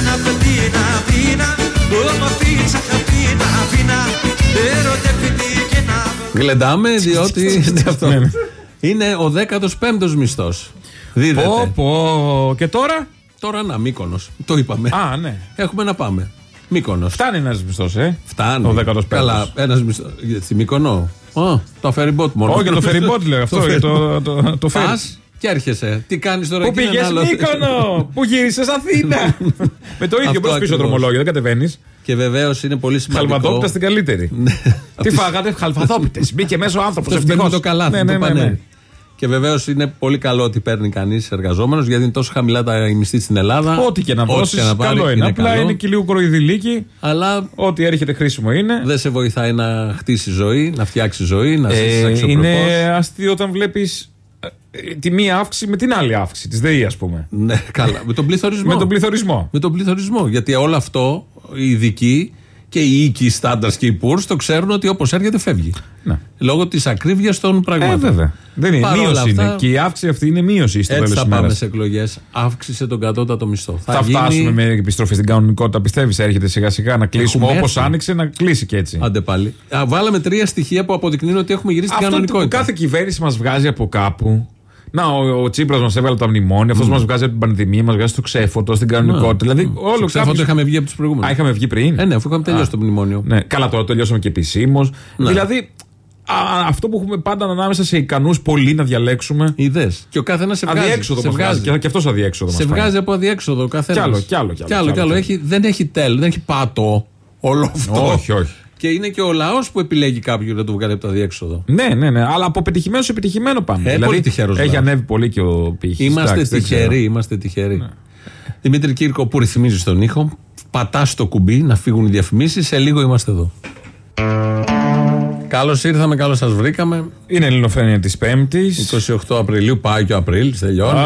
μοντέρνα την Αθήνα Όμορφη σαν την Αθήνα Ερωτεύτηκε και να Γλεντάμε διότι είναι αυτό. Είναι ο 15ο μισθός. Δίδεται. Πω, πω. Και τώρα; Τώρα να, Μύκονος. Το είπαμε. Α, ναι. Έχουμε να πάμε. Μύκονος. Φτάνει ένας μισθός, ε. Φτάνει. Ο 15ος. Καλά, ένας μισθός. Στη Μύκονο. Ω, το ferry boat μόνο. Όχι, για το ferry boat λέω αυτό. Για το, το, το ferry. Πας και έρχεσαι. Τι κάνεις τώρα Πού εκεί, ένα πήγε άλλο; Μύκονο! Πού γύρισες Αθήνα! Με το ίδιο Αυτό μπρος πίσω ακριβώς. δρομολόγιο, δεν κατεβαίνεις. Και βεβαίως είναι πολύ σημαντικό. Χαλβαδόπιτα στην καλύτερη. Τι φάγατε, χαλβαδόπιτε. Μπήκε μέσα ο άνθρωπος. Αυτό μπαίνει με το καλάθι, Ναι, το ναι, ναι, πανέρι. ναι. Και βεβαίως είναι πολύ καλό ότι παίρνει κανείς εργαζόμενος γιατί είναι τόσο χαμηλά τα οι μισθοί στην Ελλάδα. Ό,τι και να δώσεις, και να πάρει, καλό είναι. Απλά καλό. είναι και λίγο κοροϊδηλίκι. Αλλά ό,τι έρχεται χρήσιμο είναι. δεν σε βοηθάει να χτίσει ζωή, να φτιάξει ζωή, να ζήσει Ε, αξιοπρεπώς. είναι αστείο όταν βλέπεις τη μία αύξηση με την άλλη αύξηση της ΔΕΗ, ας πούμε. Ναι, καλά. Με τον πληθωρισμό. Με τον πληθωρισμό. Με τον πληθωρισμό. Γιατί όλο αυτό οι ειδικοί και οι οίκοι, οι στάνταρς και οι πούρ το ξέρουν ότι όπως έρχεται φεύγει. Ναι. Λόγω της ακρίβειας των πραγμάτων. Ε, βέβαια. Δεν είναι. Παρ' όλα Μείωση αυτά, είναι. Και η αύξηση αυτή είναι μείωση στο Έτσι τέλος θα της πάμε μέρας. σε εκλογές. Αύξησε τον κατώτατο μισθό. Θα, φτάσουμε με επιστροφή στην κανονικότητα, πιστεύεις, έρχεται σιγά σιγά να κλείσουμε Έχουμε όπως έρθει. άνοιξε να κλείσει και έτσι. Άντε πάλι. Α, βάλαμε τρία στοιχεία που αποδεικνύουν ότι έχουμε γυρίσει στην Αυτό που κανονικότητα. κάθε κυβέρνηση μας βγάζει από κάπου. Να, ο, ο Τσίπρας μας έβαλε τα μνημόνια, αυτός Mm. μας βγάζει από την πανδημία, μας βγάζει στο ξέφωτο, στην κανονικότητα. Δηλαδή, Στο όλο ξέφωτο κάποιος- είχαμε βγει από τους προηγούμενους. Α, είχαμε βγει πριν. Ε, ναι, αφού είχαμε τελειώσει Α. το μνημόνιο. Ναι, καλά, τώρα τελειώσαμε και επισήμως. Ναι. Δηλαδή, α, αυτό που έχουμε πάντα ανάμεσα σε ικανούς πολλοί να διαλέξουμε. Είδε. Και ο καθένας σε βγάζει. Αδιέξοδο σε μας βγάζει. βγάζει. Και, και αυτός αδιέξοδο Σε μας βγάζει φάει. από αδιέξοδο ο καθένας. Κι άλλο, κι άλλο, κι άλλο, Κι άλλο, κι κι άλλο. άλλο. Έχει, δεν έχει τέλο, δεν έχει πάτο όλο αυτό. Όχι, όχι. Και είναι και ο λαός που επιλέγει κάποιον να του βγάλει από το αδιέξοδο. Ναι, ναι, ναι. Αλλά από πετυχημένο σε επιτυχημένο πάμε. Ε, πολύ τυχερός Έχει λαός. ανέβει πολύ και ο πύχη. Είμαστε τυχεροί, είμαστε τυχεροί. Ναι. Δημήτρη Κύρκο, που ρυθμίζει τον ήχο, πατά το κουμπί να φύγουν οι διαφημίσεις. Σε λίγο είμαστε εδώ. Καλώς ήρθαμε, καλώς σας βρήκαμε. Είναι ελληνοφρένεια της Πέμπτης. 28 Απριλίου, πάει και ο Απρίλης, τελειώνει.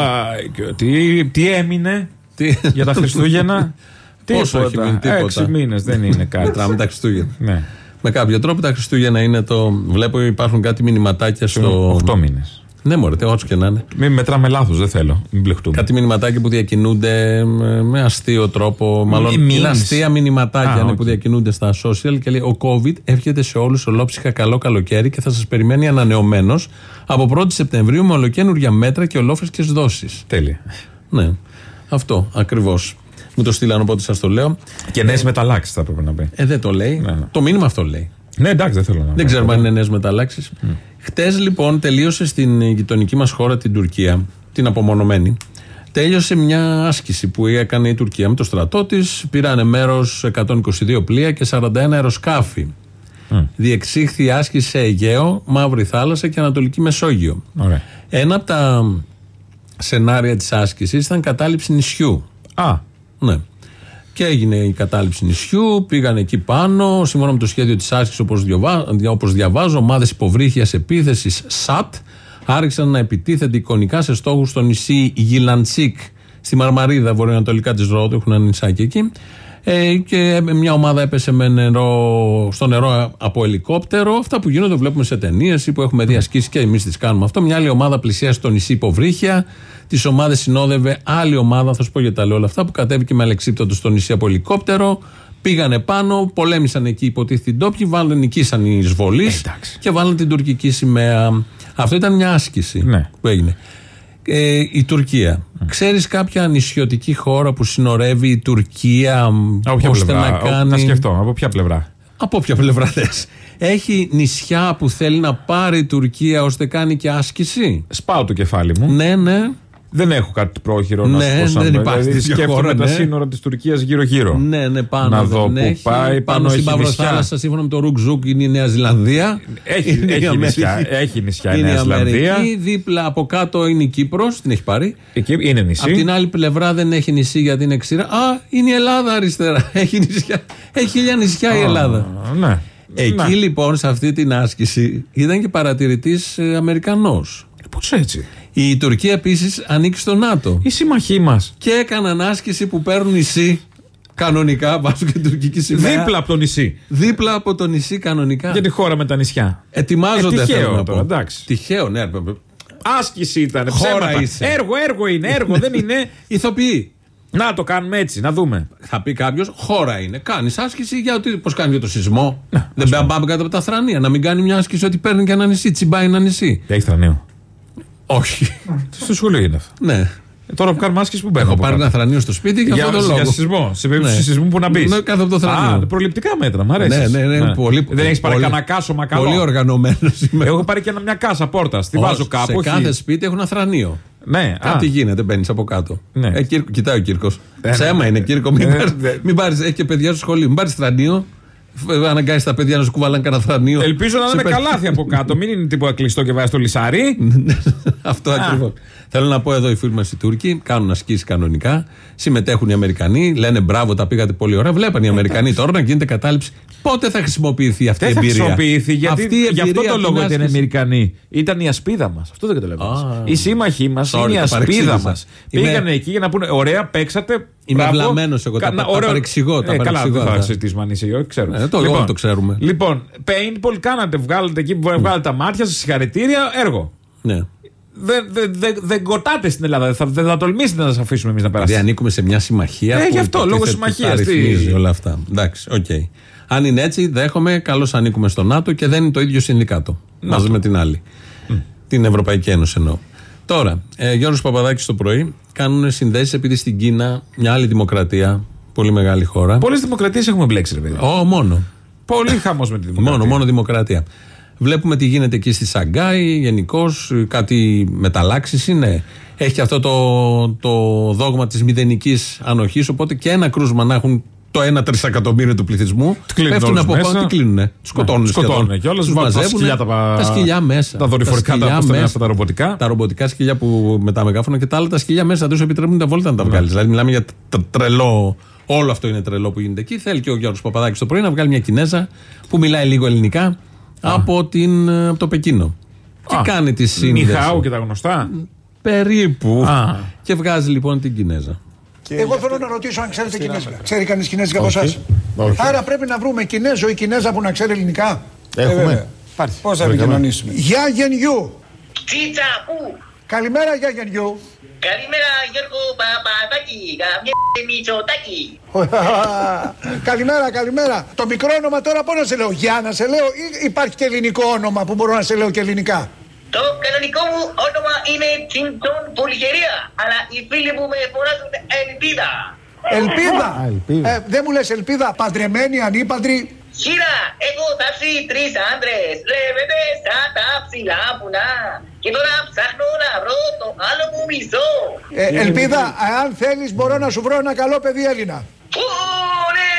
τι, τι έμεινε Τι- για τα Χριστούγεννα; Πόσο έχει μείνει, τίποτα; Έξι μήνες δεν είναι κάτι. Μετράμε τα Χριστούγεννα. ναι. Με κάποιο τρόπο τα Χριστούγεννα είναι το. Βλέπω υπάρχουν κάτι μηνυματάκια στο. 8 μήνες. Ναι, μωρέ, τε, όσο και να είναι. Μην μετράμε λάθος, δεν θέλω. Μην μπλεχτούμε. Κάτι μηνυματάκια που διακινούνται με, με αστείο τρόπο. Μάλλον memes. είναι αστεία μηνυματάκια Α, ναι, οκ. που διακινούνται στα social και λέει: Ο COVID εύχεται σε όλους ολόψυχα καλό καλοκαίρι και θα σας περιμένει ανανεωμένος από 1η Σεπτεμβρίου με ολοκένουργια μέτρα και ολόφρεσκες δόσεις. Τέλεια. Ναι, αυτό ακριβώς. Μου το στείλαν οπότε σας το λέω. Και νέες μεταλλάξεις θα έπρεπε να πει. Ε, δεν το λέει. Ναι, ναι. Το μήνυμα αυτό λέει. Ναι, εντάξει, δεν θέλω να Δεν ξέρουμε αν είναι νέες μεταλλάξεις. Χτες λοιπόν τελείωσε στην γειτονική μας χώρα, την Τουρκία, την απομονωμένη. Τέλειωσε μια άσκηση που έκανε η Τουρκία με το στρατό της. Πήρανε μέρος 122 πλοία και 41 αεροσκάφη. Διεξήχθη η άσκηση σε Αιγαίο, Μαύρη Θάλασσα και Ανατολική Μεσόγειο. Ωραία. Ένα από τα σενάρια της άσκησης ήταν κατάληψη νησιού. Α. Ναι. Και έγινε η κατάληψη νησιού, πήγαν εκεί πάνω, σύμφωνα με το σχέδιο της άσκησης, όπως όπως διαβάζω, ομάδες υποβρύχιας επίθεσης ΣΑΤ άρχισαν να επιτίθενται εικονικά σε στόχους στο νησί Γιλαντσίκ, στη Μαρμαρίδα, βορειοανατολικά της Ρόδου, έχουν ένα νησάκι εκεί. Ε, και μια ομάδα έπεσε με νερό, στο νερό από ελικόπτερο. Αυτά που γίνονται, βλέπουμε σε ταινίες ή που έχουμε δει ασκήσει και εμείς τις κάνουμε αυτό. Μια άλλη ομάδα πλησίασε στο νησί Υποβρύχια. Τις ομάδες συνόδευε άλλη ομάδα, θα σου πω γιατί τα λέω όλα αυτά, που κατέβηκε με αλεξίπτωτο στο νησί από ελικόπτερο. Πήγανε πάνω, πολέμησαν εκεί, υποτίθεται οι ντόπιοι, βάλανε, νικήσαν οι εισβολείς και βάλανε την τουρκική σημαία. Αυτό ήταν μια άσκηση Ναι. που έγινε. Ε, η Τουρκία. Ξέρεις κάποια νησιωτική χώρα που συνορεύει η Τουρκία Από ποια ώστε πλευρά; να ο- κάνει; Να σκεφτώ, από ποια πλευρά; Από ποια πλευρά θες; Έχει νησιά που θέλει να πάρει η Τουρκία ώστε κάνει και άσκηση; Σπάω το κεφάλι μου. Ναι, ναι. Δεν έχω κάτι πρόχειρο να Ναι, σου πω σαν δεν δηλαδή, υπάρχει τέτοια σκέφτομαι χώρα, τα ναι. σύνορα της Τουρκίας γύρω-γύρω. Ναι, ναι, πάνω. Να δεν δω που έχει. πάει, πάνω στην έχει Παύρο νησιά. Θάλασσα, σύμφωνα με το Ρουκζούκ, είναι η Νέα Ζηλανδία. Έχει- Είναι η έχει Αμερική. νησιά, έχει νησιά η είναι Νέα Ζηλανδία. Αμερική, δίπλα από κάτω είναι η Κύπρος, την έχει πάρει. Εκεί είναι νησί. Απ' την άλλη πλευρά δεν έχει νησί γιατί είναι ξηρά. Α, είναι η Ελλάδα αριστερά. Έχει, νησιά. έχει χίλια νησιά η Ελλάδα. Α, Ναι. Εκεί Ναι. λοιπόν σε αυτή την άσκηση ήταν και παρατηρητής ε, Αμερικανός. Πώς έτσι; Η Τουρκία επίσης ανήκει στο ΝΑΤΟ. Οι συμμαχοί μας. Και έκαναν άσκηση που παίρνουν νησί. Κανονικά, βάζουν και την τουρκική σημαία. Δίπλα από το νησί. Δίπλα από το νησί κανονικά. Για τη χώρα με τα νησιά. Ετοιμάζονται Ε, τυχαίο θέλω να τώρα, πω. εντάξει. Τυχαίο, ναι. Άσκηση ήταν. Χώρα ψέματα. είσαι. Έργο, έργο είναι. Έργο δεν είναι. Ηθοποιοί. Να το κάνουμε έτσι, να δούμε. Θα πει κάποιος, χώρα είναι. Κάνεις άσκηση για ότι. Πώς κάνει για το σεισμό. Δεν πρέπει να πάμε κάτω από τα θρανία. Να μην κάνει μια άσκηση ότι παίρνει και ένα νησί, τσιμπάει ένα νησί. Έχει θρανίο. Όχι. Στο σχολείο είναι αυτό. ναι. Ε, Τώρα που κάνουμε άσκηση που μπαίνω. Έχω από πάρει κάτω. ένα θρανίο στο σπίτι για, Για, αυτόν τον για λόγο. σεισμό. Σε περίπτωση Ναι. σεισμού που να μπει. Ναι, κάτω από το θρανίο. Α, προληπτικά μέτρα, μ' αρέσει. Ναι, ναι, ναι, πολύ- Δεν έχεις πάρει πολύ- κανένα κάσωμα καλό. Πολύ οργανωμένο είμαι. Έχω πάρει και ένα- μια κάσα πόρτα. Τη Όχι, βάζω κάπου. Σε όχι. κάθε σπίτι έχουν ένα θρανίο. Ναι, Κάτι α. γίνεται, μπαίνεις από κάτω. Ναι. Ε, Κύρκο- κοιτάει ο Κύρκος. Ε, Ψέμα ναι. είναι, Κύρκο. Μην Ε, πάρεις- δε- μην πάρεις, έχει και παιδιά στο σχολείο. Μην πάρεις θρανίο. Ε, αναγκάσει τα παιδιά να σου κουβαλάνε κανένα θρανίο. Ελπίζω να Σε είναι με πε- καλάθι από κάτω. Μην είναι τίποτα κλειστό και βάζει το λισάρι. Αυτό ακριβώς. Θέλω να πω εδώ οι φίλοι μας οι Τούρκοι κάνουν ασκήσεις κανονικά. Συμμετέχουν οι Αμερικανοί. Λένε μπράβο, τα πήγατε πολύ ωραία. Βλέπαν οι Αμερικανοί τώρα να γίνεται κατάληψη. Πότε θα χρησιμοποιηθεί αυτή η Δεν θα εμπειρία; χρησιμοποιηθεί γιατί Αυτή η γι' αυτό εμπειρία το από λόγο την ήταν άσκηση. Αμερικανοί. Ήταν η ασπίδα μας. Αυτό δεν καταλαβαίνω. Α. Οι σύμμαχοί μας Sorry, είναι η το ασπίδα παρεξήγησα. μας. Είμαι- Πήγανε εκεί για να πούνε: Ωραία, παίξατε. Είμαι μπράβο. βλαμμένος εγώ, τα- Κανα- τα ωραίο- παρεξηγώ, τα Ε, Καλά, παρεξηγώ δεν θα αυτά. συζητήσουμε αν είσαι εγώ, ξέρω. Ε, το όλο το ξέρουμε. Λοιπόν, paintball κάνατε, βγάλετε εκεί που βγάλετε τα μάτια σας, συγχαρητήρια, έργο. Ναι. Δεν δεν- δεν- δεν κοτάτε στην Ελλάδα. Δεν θα, δεν θα τολμήσετε να σας αφήσουμε εμείς να Δηλαδή περάσετε. ανήκουμε σε μια συμμαχία. Ε, που γι' αυτό, υποτίθεται λόγω ότι συμμαχίας, Τα τι- ρυθμίζει όλα αυτά. Εντάξει, οκ. Αν είναι έτσι, δέχομαι. Καλώς ανήκουμε στο ΝΑΤΟ και δεν είναι το ίδιο συνδικάτο. Μαζί με την άλλη. Την Ευρωπαϊκή Ένωση εννοώ. Τώρα, ε, Γιώργος Παπαδάκης το πρωί κάνουν συνδέσεις επειδή στην Κίνα, μια άλλη δημοκρατία, πολύ μεγάλη χώρα. Πολλές δημοκρατίες έχουμε μπλέξει, ρε παιδί. Ω, μόνο. Πολύ χαμός με τη δημοκρατία. Μόνο, μόνο δημοκρατία. Βλέπουμε τι γίνεται εκεί στη Σαγκάη, γενικώς κάτι μεταλλάξεις είναι. Έχει αυτό το, το δόγμα της μηδενικής ανοχής. Οπότε και ένα κρούσμα να έχουν το 1 τρισεκατομμύριο του πληθυσμού. κλείνουν Πέφτουν όλους από μέσα. πάνω, τι κλείνουν. Του σκοτώνουν. τους σκοτώνουν κιόλας, Τους βάζουν τα μαζεύουν. σκυλιά τα- τα σκυλιά μέσα. τα δορυφορικά, τα- σκυλιά πώς τα λένε μέσα. αυτά, τα ρομποτικά. Τα ρομποτικά σκυλιά που με τα μεγάφωνα και τα άλλα τα σκυλιά μέσα. Δεν του επιτρέπουν τα βόλτα να Ναι. τα βγάλεις. Δηλαδή μιλάμε για τ- τρελό. Όλο αυτό είναι τρελό που γίνεται εκεί. Θέλει και ο Γιώργος Παπαδάκης το πρωί να βγάλει μια Κινέζα που μιλάει λίγο ελληνικά από, την, ε, από το Πεκίνο. Και Α, κάνει τη σύνδεση. Νιχάου και τα γνωστά. Περίπου. Α. Και βγάζει λοιπόν την Κινέζα. Εγώ θέλω να ρωτήσω αν ξέρετε Κινέζικα. Ξέρει κανείς Κινέζικα από Όχι. εσάς; Όχι. Άρα πρέπει να βρούμε Κινέζο ή Κινέζα που να ξέρει ελληνικά; Έχουμε. Πώς θα επικοινωνήσουμε; Γεια γενιού. Τσίτσα, πού; Καλημέρα, γεια γενιού. Καλημέρα Γιώργο Παπαδάκη, καμιά Μητσοτάκη. καλημέρα, καλημέρα. Το μικρό όνομα τώρα πώ να σε λέω, Γεια να σε λέω, ή υπάρχει και ελληνικό όνομα που μπορώ να σε λέω και ελληνικά; Το κανονικό μου όνομα είναι Τσιντον Πουλγερία, αλλά οι φίλοι μου με φωνάζουν Ελπίδα. Ελπίδα. Α, ελπίδα. Ε, δεν μου λες ελπίδα, παντρεμένη, ανήπαντρη. Χείρα, έχω τάψει τρεις άντρες, βλέπετε σαν τα ψηλά πουλά. Και τώρα ψάχνω να βρω το άλλο μου μισό. Ε, ελπίδα, αν θέλεις, μπορώ να σου βρω ένα καλό παιδί Έλληνα. Ω, ναι,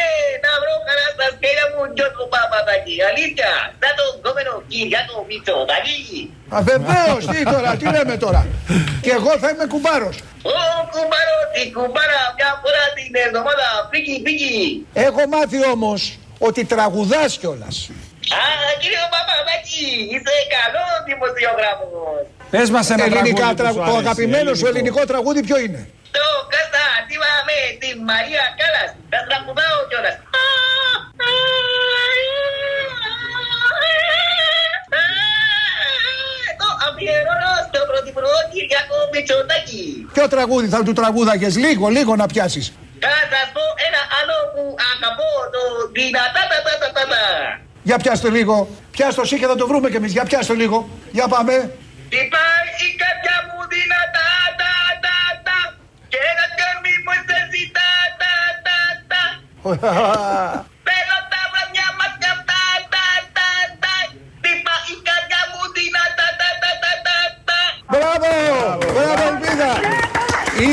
να βρω χαρά στα σκέλια μου Γιώργο Παπαδάκη. Αλήθεια, σαν τον κόμενο Κυριάκο Μητσοτάκη. Α, βεβαίως, τι τώρα, τι λέμε τώρα. Και εγώ θα είμαι κουμπάρος. Ω, κουμπάρο, την κουμπάρα μια φορά την εβδομάδα. Πίκι, πίκι. Έχω μάθει όμως ότι τραγουδάς κιόλας. Α, κύριε Παπαδάκη, είσαι καλό δημοσιογράφος. Πες μας ένα ελληνικά τραγούδι που σου τραγούδι. Το άρεσε, αγαπημένο σου ελληνικό. ελληνικό τραγούδι ποιο είναι; Το Κάστα Αντίβα με τη Μαρία Κάλλας. Θα τραγουδάω κιόλας. Το αφιερώνω στο πρωθυπουργό Κυριάκο Μητσοτάκη. Ποιο τραγούδι θα του τραγούδαγε, λίγο, λίγο να πιάσεις. Θα σας πω ένα άλλο που αγαπώ, το δυνατά τα τα τα τα τα. Για πιάστε λίγο. Πιάστε το και θα το βρούμε κι εμείς. Για πιάστε λίγο. Για πάμε. Χτυπάει η καρδιά μου δυνατά τα τα τα. Και ένα κορμί μου σε τα τα τα τα. Θέλω τα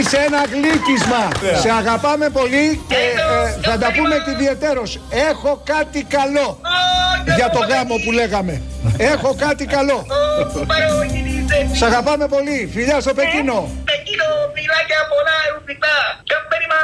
Είσαι ένα γλύκισμα. Σε αγαπάμε πολύ και ε, θα τα πούμε και ιδιαιτέρως. Έχω κάτι καλό για το γάμο που λέγαμε. Έχω κάτι καλό. Σε αγαπάμε πολύ. Φιλιά στο Πεκίνο. Πεκίνο, φυλάκια πολλά ρουφιτά. Καμπέριμα.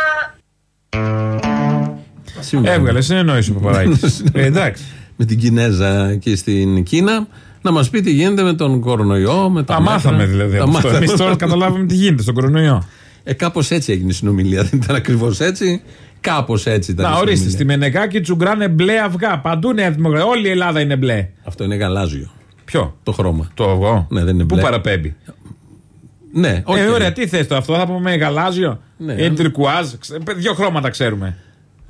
Έβγαλε συνεννόηση ο Παπαδάκη. ε, εντάξει. Με την Κινέζα εκεί στην Κίνα να μας πει τι γίνεται με τον κορονοϊό. Με τα Τα μάθαμε μέτρα. δηλαδή. Τα από αυτό. μάθαμε. Εμείς τώρα καταλάβαμε τι γίνεται στον κορονοϊό. Ε, κάπως έτσι έγινε η συνομιλία. Δεν ήταν ακριβώς έτσι. Κάπως έτσι ήταν. Να η ορίστε, συνομιλία. στη Μενεγάκη τσουγκράνε μπλε αυγά. Παντού Νέα Δημοκρατία. Όλη η Ελλάδα είναι μπλε. Αυτό είναι γαλάζιο. Ποιο; Το χρώμα. Το αυγό; Ναι, δεν είναι Πού μπλε. παραπέμπει; Ναι, όχι. Ε, ωραία, τι θες το αυτό, θα πούμε γαλάζιο; Ναι. Είναι τυρκουάζ. Ξε- Δύο χρώματα ξέρουμε.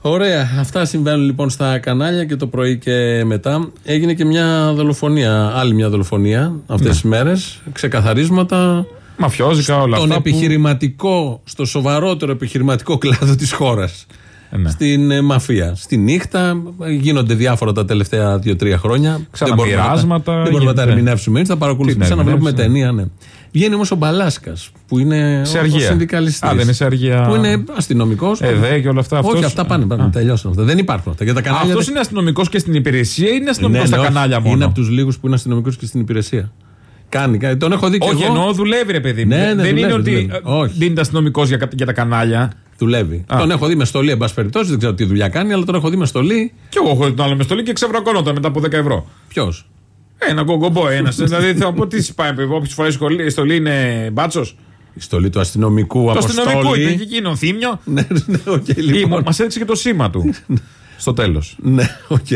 Ωραία. Αυτά συμβαίνουν λοιπόν στα κανάλια και το πρωί και μετά. Έγινε και μια δολοφονία, άλλη μια δολοφονία αυτές Ναι. τις μέρες. Ξεκαθαρίσματα. Μαφιόζικα όλα Στον αυτά. που- επιχειρηματικό, στο σοβαρότερο επιχειρηματικό κλάδο της χώρας. ναι. Στην ε, μαφία. Στη νύχτα ε, γίνονται διάφορα τα τελευταία δύο-τρία χρόνια. Δεν μπορούμε να τα- Ξαναμοιράσματα, Δεν μπορούμε να τα γίνεται. ερμηνεύσουμε εμεί, θα παρακολουθούμε Τι να σαν να βλέπουμε ερμηνεύσουμε. ταινία. Ναι. Βγαίνει όμως ο Μπαλάσκας που είναι Σε ο αργία. συνδικαλιστής. Α, δεν είναι σε αργία. Που είναι αστυνομικός. ΕΔΕ και όλα αυτά. Όχι, Αυτός- αυτά πάνε. πάνε τελειώσαν αυτά. Δεν υπάρχουν αυτά. Για τα κανάλια. Αυτός δεν- είναι αστυνομικός και στην υπηρεσία ή είναι αστυνομικός Ναι, στα ναι, όχι. κανάλια μόνο; Είναι από τους λίγους που είναι αστυνομικός και στην υπηρεσία. Κάνει, κάνει. Τον έχω δει και Όχι, εγώ. εννοώ δουλεύει, ρε παιδί μου. Ναι, ναι, δεν δουλεύει, είναι ότι δουλεύει. ε, δίνεται αστυνομικό για, κα- για τα κανάλια. Δουλεύει. Α. Τον έχω δει με στολή, εν πάση περιπτώσει. Δεν ξέρω τι δουλειά κάνει, αλλά τον έχω δει με στολή. Κι εγώ έχω τον άλλο με στολή και ξεβρακώνονταν μετά από 10 ευρώ. Ποιος; Ένα κογκομπό, ένας. δηλαδή θα πω τι πάει, όποιο φοράει σχολή- η στολή είναι μπάτσος. Η στολή του αστυνομικού Το αποστόλη. αστυνομικό ήταν και εκείνο, θύμιο. Ναι, ναι, οκ, λοιπόν. Μας έδειξε και το σήμα του. Στο τέλος. Ναι, οκ.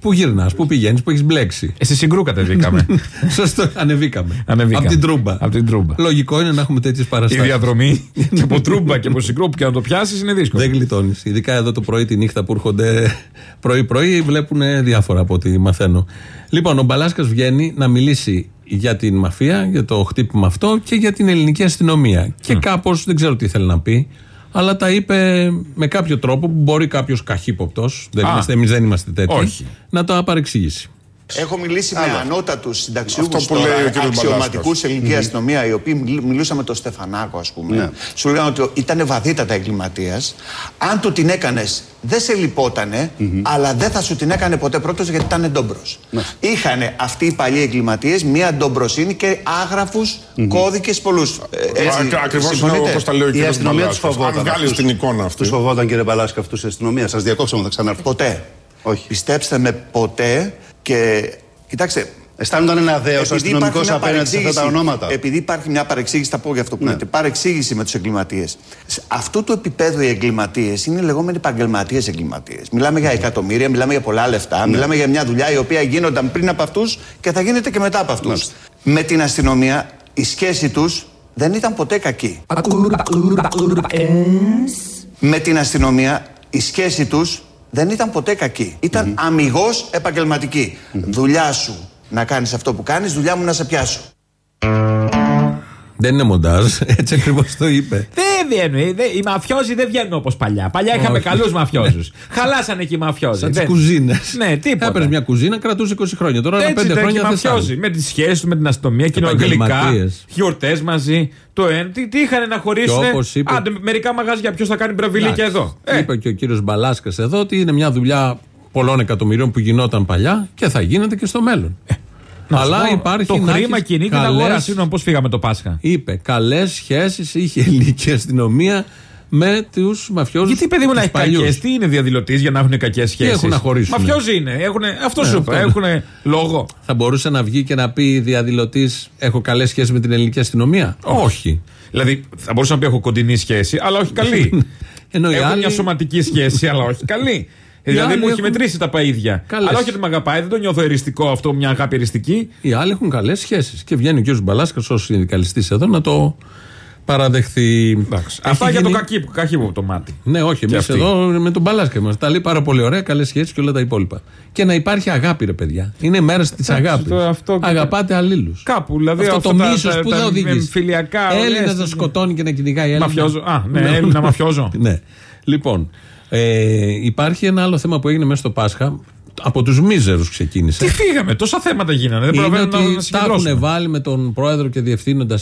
Πού γυρνάς, πού πηγαίνεις, πού έχεις μπλέξει. Εσύ συγκρού κατεβήκαμε. Σωστό, ανεβήκαμε. Ανεβήκαμε. Από την τρούμπα. Από την τρούμπα. Λογικό είναι να έχουμε τέτοιες Η παραστάσεις. διαδρομή και από τρούμπα και από συγκρού που και να το πιάσεις είναι δύσκολο. Δεν γλιτώνεις. Ειδικά εδώ το πρωί, τη νύχτα που έρχονται πρωί-πρωί, βλέπουν διάφορα από ό,τι μαθαίνω. Λοιπόν, ο Μπαλάσκας βγαίνει να μιλήσει για την μαφία, για το χτύπημα αυτό και για την ελληνική αστυνομία. Και κάπως δεν ξέρω τι θέλει να πει, αλλά τα είπε με κάποιο τρόπο που μπορεί κάποιος καχύποπτος, δεν Α. είμαστε, εμείς δεν είμαστε τέτοιοι, Όχι. να το παρεξηγήσει. Έχω μιλήσει με ανώτατους συνταξιούχους Αυτό που λέει ο κύριος αξιωματικούς Μπαλάσκας. σε ελληνικής Μμμ. αστυνομίας, οι οποίοι μιλ- μιλούσαν με τον Στεφανάκο, ας πούμε. Ναι. Σου λέγανε ότι ήταν βαθύτατα εγκληματίας. Αν του την έκανες, δεν σε λυπότανε, αλλά δεν θα σου την έκανε ποτέ πρώτος γιατί ήταν ντόμπρος. Ναι. Είχαν αυτοί οι παλιοί εγκληματίες μία ντομπροσύνη και άγραφους κώδικες πολλούς. Ακριβώς είναι όπως τα λέει ο Η κύριος αστυνομία τους φοβόταν. Αν βγάλεις την εικόνα αυτή. Τους φοβόταν, κύριε Παλάσκα, αυτούς της αστυνομίας. Σας διακόψαμε, θα ξανάρθω. Ποτέ. Όχι. Πιστέψτε με, ποτέ και. Κοιτάξτε. Αισθάνονταν ένα δέος επειδή αστυνομικός υπάρχει μια απέναντι σε αυτά τα παρεξήγηση- ονόματα. Επειδή υπάρχει μια παρεξήγηση, θα πω για αυτό που Ναι. λέτε. Παρεξήγηση με τους εγκληματίες. Αυτού του επίπεδου οι εγκληματίες είναι οι λεγόμενοι επαγγελματίες εγκληματίες. Μιλάμε για εκατομμύρια, μιλάμε για πολλά λεφτά, Ναι. μιλάμε για μια δουλειά η οποία γίνονταν πριν από αυτούς και θα γίνεται και μετά από αυτούς. Με την αστυνομία η σχέση τους δεν ήταν ποτέ κακή. Με την αστυνομία η σχέση τους δεν ήταν ποτέ κακή. Ήταν αμυγός επαγγελματική. Δουλειά σου να κάνεις αυτό που κάνεις, δουλειά μου να σε πιάσω. Δεν είναι μοντάζ, έτσι ακριβώς το είπε. Δεν βγαίνουν. δεν- Οι μαφιόζοι δεν βγαίνουν όπως παλιά. Παλιά είχαμε Όχι. καλούς μαφιόζους. Χαλάσανε και οι μαφιόζοι. Σαν τις Δεν- κουζίνες. Ναι, τίποτα. Έπαιρνες μια κουζίνα, κρατούσε 20 χρόνια. Τώρα Έτσι 5 ήταν και οι χρόνια θες μαφιόζοι. άλλο. Με τις σχέσεις του, με την αστυνομία, κοινωνικά. Επαγγελματίες. Γιορτές μαζί. Το ένα. Τι, τι είχαν να χωρίσουν. Και όπως είπε- Άντε, μερικά μαγαζιά. Ποιος θα κάνει μπραβιλίκια Εντάξει. εδώ; Ε, Είπε και ο κύριος Μπαλάσκας εδώ ότι είναι μια δουλειά πολλών εκατομμυρίων που γινόταν παλιά και θα γίνεται και στο μέλλον. Να σου Αλλά πω, υπάρχει Το να χρήμα έχεις κινεί την καλές- αγοράς. Συγγνώμη, πώς φύγαμε το Πάσχα; Είπε καλές σχέσεις είχε η ελληνική αστυνομία με τους μαφιόζους. Γιατί παιδί μου να έχει κακές, τι είναι διαδηλωτής για να έχουν κακές σχέσει. έχουν να χωρίσουν. Μαφιόζοι είναι. Έχουνε, αυτό Ναι, σου είπα. αυτό. Έχουν λόγο. Θα μπορούσε να βγει και να πει διαδηλωτής: Έχω καλές σχέσεις με την ελληνική αστυνομία; Όχι. Δηλαδή θα μπορούσα να πει έχω κοντινή σχέση, αλλά όχι καλή. Ενώ οι έχω άλλοι- μια σωματική σχέση, αλλά όχι καλή. Δηλαδή άλλοι μου έχει έχουν- μετρήσει τα παίδια. Καλές. Αλλά όχι ότι με αγαπάει, δεν το νιώθω εριστικό αυτό, μια αγάπη εριστική. Οι άλλοι έχουν καλές σχέσεις. Και βγαίνει ο κ. Μπαλάσκας ω συνδικαλιστής εδώ να το παραδεχθεί. Αυτά Έχει για το γίνει- κακί, κακί μου το μάτι. Ναι, όχι. Και Εμείς αυτοί. εδώ με τον Μπαλάσκα μα τα λέει πάρα πολύ ωραία, καλές σχέσεις και όλα τα υπόλοιπα. Και να υπάρχει αγάπη, ρε παιδιά. Είναι η μέρα τη αγάπης. το- αυτό και- Αγαπάτε αλλήλους. Κάπου, δηλαδή αυτό αυτά το τα- μίσος τα- που τα δεν οδηγεί. εμφυλιακά, Έλληνας ωραίες, να σκοτώνει και να κυνηγάει Έλληνα. Μαφιόζο. Α, ναι, Έλληνα μαφιόζο. ναι. Λοιπόν, ε, υπάρχει ένα άλλο θέμα που έγινε μέσα στο Πάσχα. Από τους μίζερους ξεκίνησε. Τι φύγαμε, τόσα θέματα γίνανε. Δεν Είναι προλαβαίνω να, να ότι τα συγκεντρώσουμε. έχουν βάλει με τον πρόεδρο και διευθύνοντα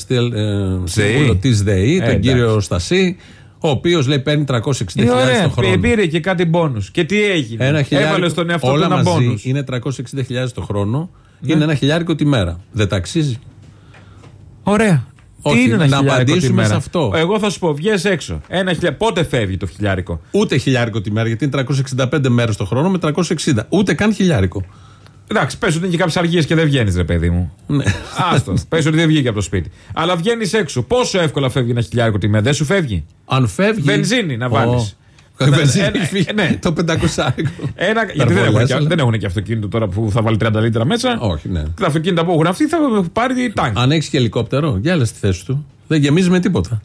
ΔΕΗ. της ΔΕΗ, Ε, τον εντάξει. κύριο Στασί, ο οποίος λέει παίρνει 360.000 Ε, ωραία, το χρόνο. πήρε και κάτι μπόνους. Και τι έγινε; Ένα χιλιάρικο- Έβαλε στον εαυτό του όλα ένα μαζί μπόνους. είναι 360.000 το χρόνο. Ναι. Είναι ένα χιλιάρικο τη μέρα. Δεν τα αξίζει. Ωραία. Όχι, τι είναι ένα να χιλιάρικο τη απαντήσουμε μέρα; σε αυτό. Εγώ θα σου πω, βγες έξω. Ένα χιλιά... Πότε φεύγει το χιλιάρικο; Ούτε χιλιάρικο τη μέρα, γιατί είναι 365 μέρες το χρόνο με 360. Ούτε καν χιλιάρικο. Εντάξει, πες ότι είναι και κάποιες αργίες και δεν βγαίνεις, ρε παιδί μου. Ναι. Άστο. πες ότι δεν βγήκε από το σπίτι. Αλλά βγαίνεις έξω. Πόσο εύκολα φεύγει ένα χιλιάρικο τη μέρα, δεν σου φεύγει; Αν φεύγει. Βενζίνη να βάλεις. Ω. Βενζίνη έχει φύγει. ναι. Το 500. Ένα, γιατί δεν έχουν, και, δεν έχουν και αυτοκίνητο τώρα που θα βάλει 30 λίτρα μέσα. Όχι, ναι. Τα αυτοκίνητα που έχουν αυτοί θα πάρει τάγκ. Αν έχεις και ελικόπτερο, για στη θέση του. Δεν γεμίζεις με τίποτα.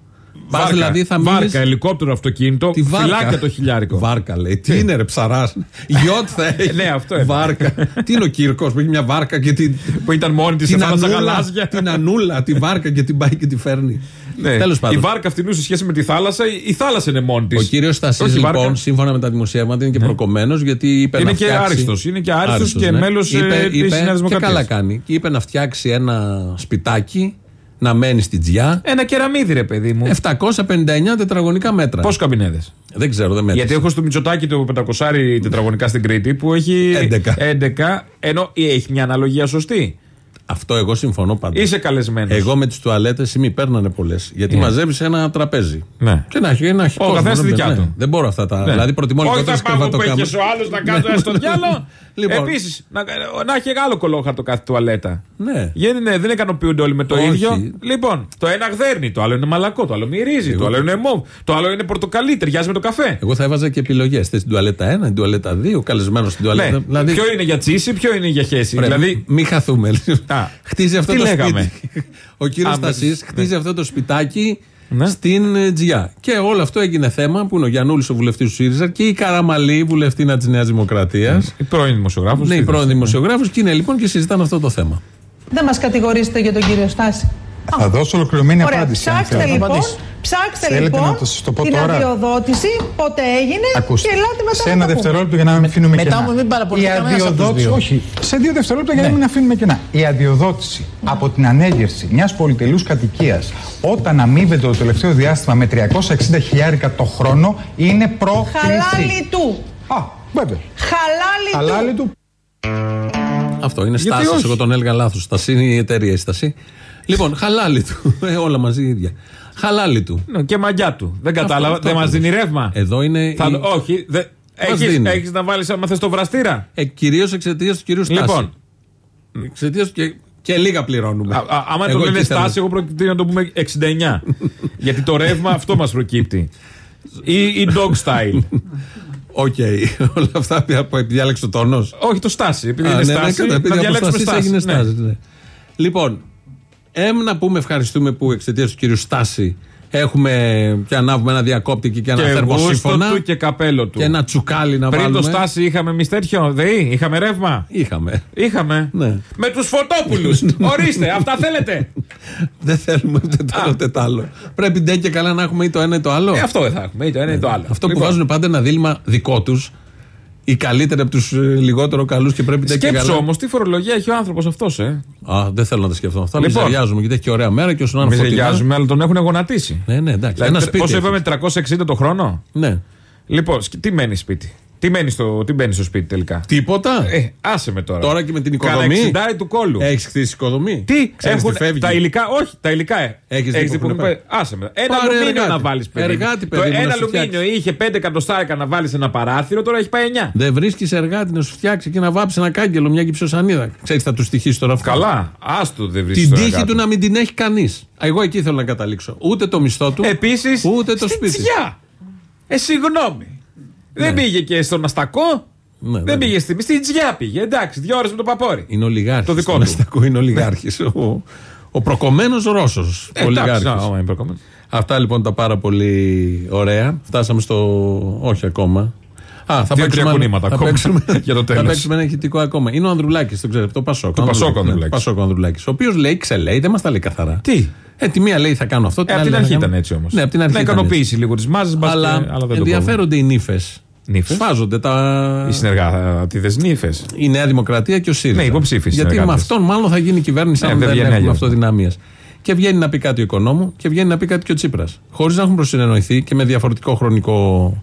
Πας Βάρκα, δηλαδή θα βάρκα, μείνεις- ελικόπτερο, αυτοκίνητο, Τη βάρκα. φυλάκια το χιλιάρικο. Βάρκα λέει. Τι είναι ρε ψαράς. Γιώτ θα έχει. Ναι, αυτό είναι. Βάρκα. Τι είναι ο Κύρκος που έχει μια βάρκα και την. Που ήταν μόνη της σε θάλασσα γαλάζια. Την ανούλα, τη βάρκα και την πάει και τη φέρνει. Ναι. Τέλος Η πάντων. βάρκα αυτήν σε σχέση με τη θάλασσα, η- η θάλασσα είναι μόνη της. Ο κύριος Στασί, λοιπόν, σύμφωνα με τα δημοσιεύματα, είναι και προκομμένος γιατί είπε Είναι να και φτιάξει- άριστος. Είναι και άριστος Άριστος, και ναι. μέλος, ε, Είπε- της είπε- Νέας Και Δημοκρατίας. καλά κάνει. Και είπε να φτιάξει ένα σπιτάκι να μένει στην Τζιά. Ένα κεραμίδι, ρε παιδί μου. 759 τετραγωνικά μέτρα. Πόσους καμπινέδες; Δεν ξέρω, δεν μέτρησα. Γιατί έχω στο Μητσοτάκι το 500 τετραγωνικά στην Κρήτη που έχει 11. 11 ενώ έχει μια αναλογία σωστή. Αυτό εγώ συμφωνώ πάντα. Είσαι καλεσμένος. Εγώ με τις τουαλέτες ή μη παίρνανε πολλές. Γιατί Ναι. μαζεύει ένα τραπέζι. Ναι. Και να έχει ένα έχει Ο κόσμο, καθένας δεν τη δικιά μπαίνει. του. Ναι. Δεν μπορώ αυτά τα. Ναι. Δηλαδή προτιμώ Όχι λιγότερε τα πάγου που έχεις κρεβατοκάμερε. και ο άλλος να κάνω στο διάλογο. Λοιπόν. Επίσης, να, να έχει άλλο κολόχαρτο κάθε τουαλέτα. Ναι. Γιατί ναι, δεν ικανοποιούνται όλοι με το Όχι. ίδιο. Λοιπόν, το ένα γδέρνει, το άλλο είναι μαλακό, το άλλο μυρίζει, το άλλο είναι μοβ, το άλλο είναι πορτοκαλί, ταιριάζει με το καφέ. Εγώ θα έβαζα και επιλογές. Θες την τουαλέτα 1, την τουαλέτα 2, καλεσμένος στην τουαλέτα. Ναι. Δηλαδή, Ποιο είναι για τσίση, ποιο είναι για χέση. Πρέπει, Δηλαδή, Μην χαθούμε. χτίζει αυτό τι το λέγαμε; σπίτι. Ο κύριος Α, με Στασί τις- χτίζει αυτό το σπιτάκι Ναι. στην ε, Τζιά. Και όλο αυτό έγινε θέμα που είναι ο Γιαννούλη, ο βουλευτής του ΣΥΡΙΖΑ και η Καραμαλή, βουλευτήνα της Νέας Δημοκρατίας. η πρώην δημοσιογράφο. Ναι, η πρώην δημοσιογράφο και είναι λοιπόν και συζητάνε αυτό το θέμα. Δεν μας κατηγορήσετε για τον κύριο Στάση. Θα δώσω ολοκληρωμένη Ωραία, απάντηση. αν ψάξτε θέλετε. λοιπόν, ψάξτε Θέλετε λοιπόν να το σας το πω την τώρα; αδειοδότηση, πότε έγινε Ακούστε, και ελάτε μετά σε να ένα τα πούμε. δευτερόλεπτο για να μην αφήνουμε μετά κενά. όμως μην παραπονιέται Η κανένας από τους αδειοδότηση, δύο. όχι, σε δύο δευτερόλεπτα για να μην αφήνουμε κενά. Η αδειοδότηση από την ανέγερση μιας πολυτελούς κατοικίας όταν αμείβεται το τελευταίο διάστημα με 360 χιλιάρικα το χρόνο είναι πρόκληση. Χαλάλι του. Α, βέβαια. Χαλάλι, Χαλάλι του. Αυτό είναι Γιατί στάσης. όχι; Εγώ τον έλεγα λάθος. Στάση είναι η εταιρεία η Στάση. Λοιπόν, χαλάλι του. Ε, όλα μαζί ίδια. Χαλάλι του. Ναι, και μαγιά του. Δεν Αυτό- κατάλαβα, αυτό δεν μας ακριβώς. δίνει ρεύμα. Εδώ είναι. Θα- η- Όχι, δεν. Μας Έχεις, δίνει. έχεις να βάλεις άμα θες το βραστήρα. Ε, Κυρίως εξαιτίας του κυρίου Στάση. Λοιπόν. Εξαιτίας του και, και λίγα πληρώνουμε. Α, α, άμα Εγώ το λένε εκεί θέλω. στάση, εγώ προτείνω να το πούμε 69. Γιατί το ρεύμα αυτό μας προκύπτει. Ή, ή dog style. Οκ. Όλα αυτά που επειδή διάλεξε ο τόνος. Όχι το στάση. Επειδή Α, είναι ναι, ναι, στάση, κατά, επειδή να από διαλέξουμε στάσεις στάση. έγινε Ναι. στάση, ναι. Λοιπόν, εμ να πούμε ευχαριστούμε που εξαιτίας του κυρίου Στάση έχουμε και ανάβουμε ένα διακόπτη και ένα Και γούστο θερμοσύφωνα. του και καπέλο του. Και ένα τσουκάλι να Πριν βάλουμε. το στάση είχαμε εμεί τέτοιο, ΔΕΗ, είχαμε ρεύμα. Είχαμε. Είχαμε. Ναι. Με τους φωτόπουλους. Ορίστε, αυτά θέλετε. Δεν θέλουμε ούτε το ένα ούτε το άλλο. Πρέπει ντε και καλά να έχουμε ή το ένα ή το άλλο. Ε, αυτό δεν θα έχουμε, ή το ένα ή το άλλο. Αυτό που Λοιπόν. βάζουν πάντα ένα δίλημα δικό τους. Οι καλύτεροι από τους λιγότερο καλούς και πρέπει ντε και Σκέψου καλά. όμως τι φορολογία έχει ο άνθρωπος αυτός, ε. Α, δεν θέλω να τα σκεφτώ αυτά. Λοιπόν. Μιζεριάζουμε γιατί έχει και ωραία μέρα και όσον Μην είναι φωτεινά. ζεγιάζουμε, αλλά τον έχουν γονατίσει. Ναι, ναι, εντάξει. Δηλαδή, ένα σπίτι. Πόσο έχεις. είπαμε, 360 το χρόνο. Ναι. Λοιπόν, σκ- τι μένει σπίτι; Τι μένει στο, τι μπαίνει στο σπίτι τελικά; Τίποτα. Ε, άσε με τώρα. Τώρα και με την Κάνα οικοδομή. 60 του κόλου. Έχεις χτίσει οικοδομή. Τι, Ξέρεις έχουν τι φεύγει. τα υλικά, όχι, τα υλικά. Ε. Έχεις Έχεις δει που δει έχουν που- πάει. Άσε με. Ένα Πάρε αλουμίνιο εργάτη. να βάλεις παιδί. Εργάτη, Το παιδί μου, να ένα σου αλουμίνιο είχε 5 εκατοστάρικα να βάλεις ένα παράθυρο, τώρα έχει πάει 9. Δεν βρίσκεις εργάτη να σου φτιάξει και να βάψει ένα κάγκελο, μια κυψοσανίδα. Ξέρεις, θα του στοιχήσει τώρα αυτό. Καλά, άστο δεν βρίσκεις. Την τύχη του να μην την έχει κανείς. Εγώ εκεί θέλω να καταλήξω. Ούτε το μισθό του, Επίσης, ούτε το σπίτι. Τσιά. Ε, συγγνώμη. Δεν πήγε και στον Αστακό. Ναι, δεν βέβαια. πήγε στη Στην Τζιά πήγε. Εντάξει, δύο ώρες με το παπόρι. Είναι ολιγάρχης. Το δικό Στον του. Αστακό είναι ολιγάρχης. ο ο προκομμένος Ρώσος. Ε, εντάξει, άμα είναι προκομμένος. Αυτά λοιπόν τα πάρα πολύ ωραία. Φτάσαμε στο. Όχι ακόμα. Α, θα Δύο-τρία παίξουμε, κουνήματα θα ακόμα παίξουμε, για το θα τέλος. παίξουμε ένα ηχητικό ακόμα. Είναι ο Ανδρουλάκης, το ξέρετε, το Πασόκ. Το Ο Πασόκ ο ναι, Ανδρουλάκης. Πασόκ ο Ανδρουλάκης, Ο οποίος λέει, ξελέει, δεν μας τα λέει καθαρά. Τι; Ε, τη μία λέει θα κάνω αυτό. Ε, την από την άλλη αρχή θα κάνω- ήταν έτσι όμως. Ναι, από την αρχή. Να ήταν ικανοποιήσει λίγο τις μάζες, έτσι. Αλλά, αλλά δεν το κόβω. ενδιαφέρονται οι νύφες. Νύφες; Σφάζονται τα. Οι συνεργάτε νύφες. Η Νέα Δημοκρατία και ο ΣΥΡΙΖΑ. Ναι, υποψήφιοι Γιατί με συνεργάτες. αυτόν μάλλον θα γίνει η κυβέρνηση Ναι, αν δεν δεν, βγαίνει έχουν αλλιώς. αυτοδυναμία. Και βγαίνει να πει κάτι ο οικονόμου και βγαίνει να πει κάτι και ο Τσίπρας. Χωρίς να έχουν προσυνεννοηθεί και με διαφορετικό χρονικό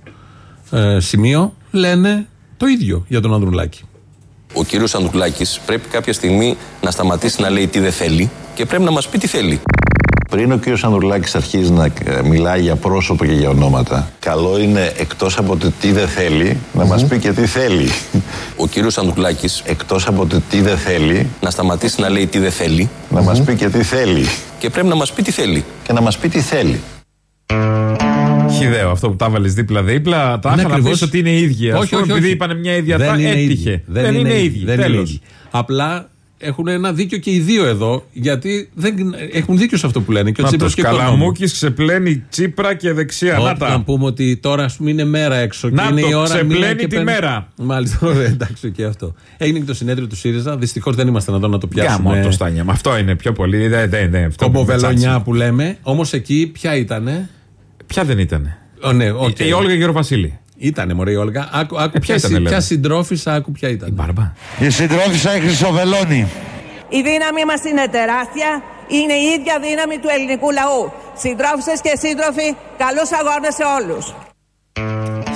ε, σημείο, λένε το ίδιο για τον Ανδρουλάκη. Ο κύριος Ανδρουλάκης πρέπει κάποια στιγμή να σταματήσει να λέει τι δεν θέλει και πρέπει να μας πει τι θέλει. Πριν ο κ. Ανδρουλάκης αρχίζει να ε, μιλάει για πρόσωπο και για ονόματα, καλό είναι εκτός από το τι δεν θέλει, να μας πει και τι θέλει. Ο κύριος Ανδρουλάκης Εκτός από το τι δεν θέλει, να σταματήσει να λέει τι δεν θέλει να μας πει και τι θέλει. και πρέπει να μας πει τι θέλει. Και να μας πει τι θέλει. Χιδαίο αυτό που τα βάλει δίπλα-δίπλα. Τα Είναι είχα να ακριβώς- πεις ότι είναι ίδια. Όχι, Ας πούμε, όχι, Επειδή όχι. είπαν μια ίδια Δεν τα είναι έτυχε. ίδιοι. Δεν, είναι ίδιοι. Δεν είναι Τέλος. ίδιοι. Απλά έχουν ένα δίκιο και οι δύο εδώ, γιατί δεν, έχουν δίκιο σε αυτό που λένε. Και ο Τσίπρας Αυτός και ο οικονόμου. Καλαμούκης ξεπλένει Τσίπρα και δεξιά. Να Όταν τα. πούμε ότι τώρα ας πούμε είναι μέρα έξω Να και είναι το, η ώρα ξεπλένει μία και τη πέντε- μέρα. Μάλιστα, ωραία, εντάξει και αυτό. Έγινε και το συνέδριο του ΣΥΡΙΖΑ. Δυστυχώς δεν ήμασταν εδώ να το πιάσουμε. Γάμο το στάνια. Με αυτό είναι πιο πολύ. Δεν, δεν, δεν, αυτό Κομποβελονιά τσάτσι. που λέμε. Όμως εκεί ποια ήτανε; Ποια δεν ήταν; Ο, ναι, οκ. Η Όλγα Γεροβασίλη. Ήτανε μωρέ η Όλγα. Άκου, άκου Ε, ποια ποια, ήτανε, συ- λέμε; ποια συντρόφισσα, άκου ποια ήταν. Μπάρμπα. Η συντρόφισσα η Χρυσοβελώνη. Η δύναμη μας είναι τεράστια, είναι η ίδια δύναμη του ελληνικού λαού. Συντρόφισσες και σύντροφοι, καλούς αγώνες σε όλους.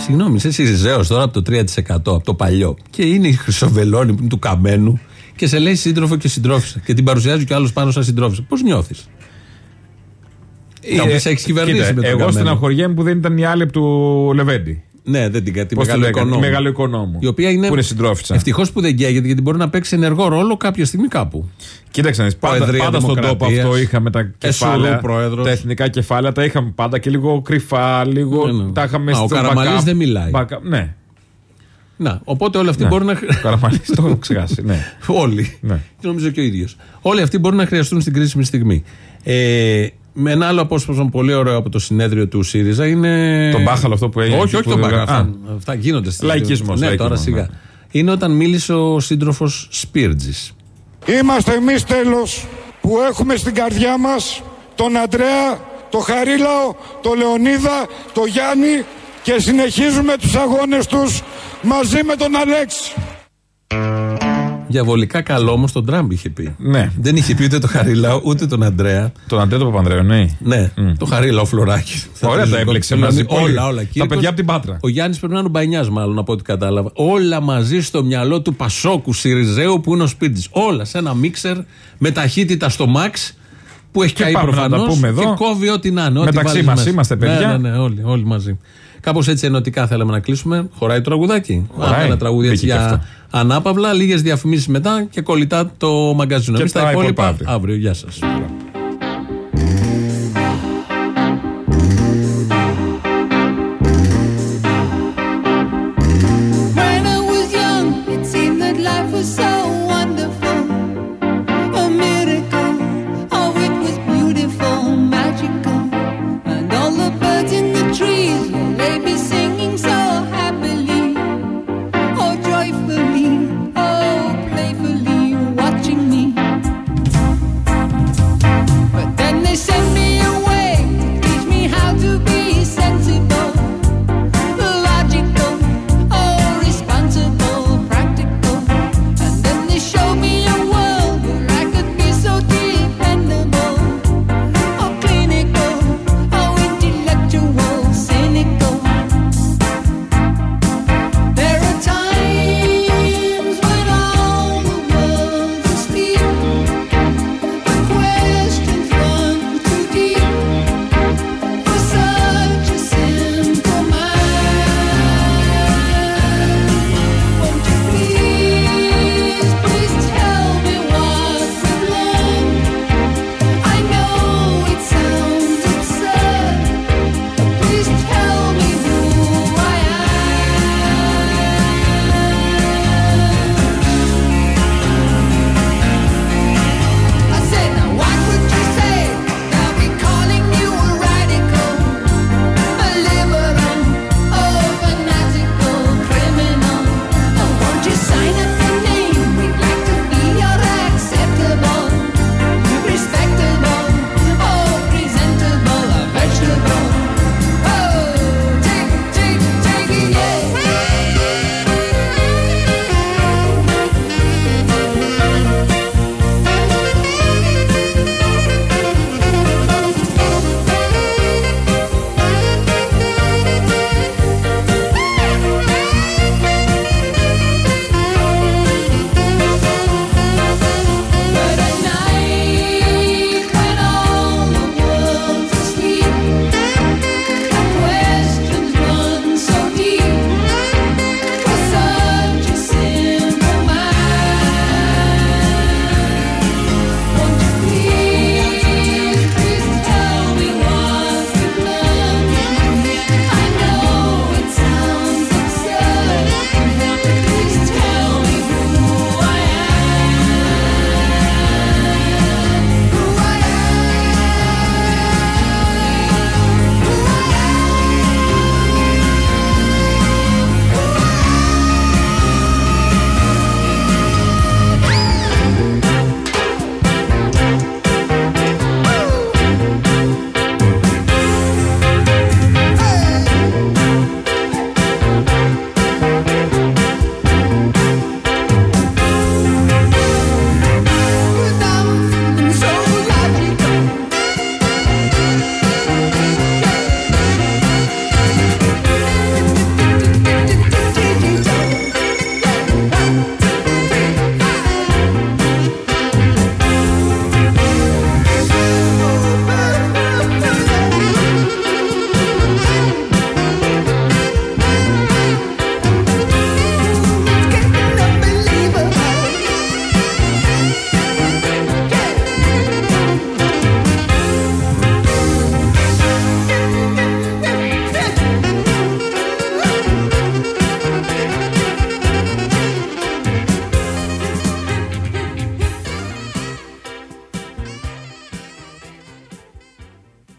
Συγγνώμη, είσαι Σιριζέος τώρα από το 3% από το παλιό. Και είναι η Χρυσοβελόνη που είναι του καμένου και σε λέει σύντροφο και συντρόφισσα. Και την παρουσιάζει κι άλλος πάνω σαν συντρόφισσα. Πώς νιώθεις; Ε, Θα πει, έχεις κυβερνήσει κοίτα, με τον Εγώ Καμένο. στεναχωριέμαι που δεν ήταν η άλλη του Λεβέντη. Ναι, δεν την κάτι. Πώς τη λέγανε, Μεγαλοοικονόμου. η μεγαλοοικονόμου. Η οποία είναι. Που είναι συντρόφισσα. Ευτυχώς που δεν καίγεται γιατί μπορεί να παίξει ενεργό ρόλο κάποια στιγμή κάπου. Κοίταξε να δεις, πάντα, Προεδρία πάντα στον τόπο Δημοκρατίας. αυτό είχαμε τα κεφάλαια. Εσουρού πρόεδρος. Τα εθνικά κεφάλαια τα είχαμε πάντα και λίγο κρυφά, λίγο. Ναι, ναι. Τα είχαμε Μα, ο στο Καραμανλής backup. δεν μιλάει. Backup, Ναι. Να, οπότε όλοι αυτοί Ναι. μπορούν να. Ο Καραμανλής το έχω ξεχάσει. Ναι. Όλοι. Ναι. Και νομίζω και ο ίδιος. Όλοι αυτοί μπορούν να χρειαστούν στην κρίσιμη στιγμή. Ε, με ένα άλλο απόσπασμα πολύ ωραίο από το συνέδριο του ΣΥΡΙΖΑ είναι. Το μπάχαλο αυτό που έγινε Όχι, εκεί όχι που τον δεν- μπάχαλο. Α. Αυτά, αυτά γίνονται στη Λαϊκισμός, Ναι, τώρα λαϊκισμός, σιγά. ναι. Είναι όταν μίλησε ο σύντροφος Σπίρτζης. Είμαστε εμείς τέλος που έχουμε στην καρδιά μας τον Αντρέα, τον Χαρίλαο, τον Λεωνίδα, τον Γιάννη και συνεχίζουμε τους αγώνες τους μαζί με τον Αλέξη. Διαβολικά καλό όμως τον Τραμπ είχε πει. Ναι. Δεν είχε πει ούτε τον Χαρίλαο ούτε τον Αντρέα. Τον Αντρέα τον Παπανδρέο, ναι. Ναι, το Χαρίλαο Φλωράκι. Ωραία τα έπλεξε μαζί. πολύ. Όλα, όλα. Τα Κύριε παιδιά από την Πάτρα. Ο Γιάννης πρέπει να είναι ο Μπανιάς, μάλλον από ό,τι κατάλαβα. Όλα μαζί στο μυαλό του Πασόκου Σιριζέου που είναι ο σπίτι. Όλα σε ένα μίξερ με ταχύτητα στο max που έχει Και καεί πάμε να τα προφανώς. πούμε εδώ. Και κόβει ό,τι να είναι. ό,τι Μεταξύ βάλεις μας μέσα. είμαστε, παιδιά. Ναι, ναι, ναι, όλοι, όλοι μαζί. Κάπως έτσι ενωτικά θέλαμε να κλείσουμε. Χωράει το τραγουδάκι. Χωράει. Πάμε ένα τραγούδι έτσι Μπήκε και για αυτό. ανάπαυλα. Λίγες διαφημίσεις μετά και κολλητά το μαγκαζίνο. Και Εμείς τα τα υπόλοιπα υπόλοιπα αύριο. αύριο. Γεια σας.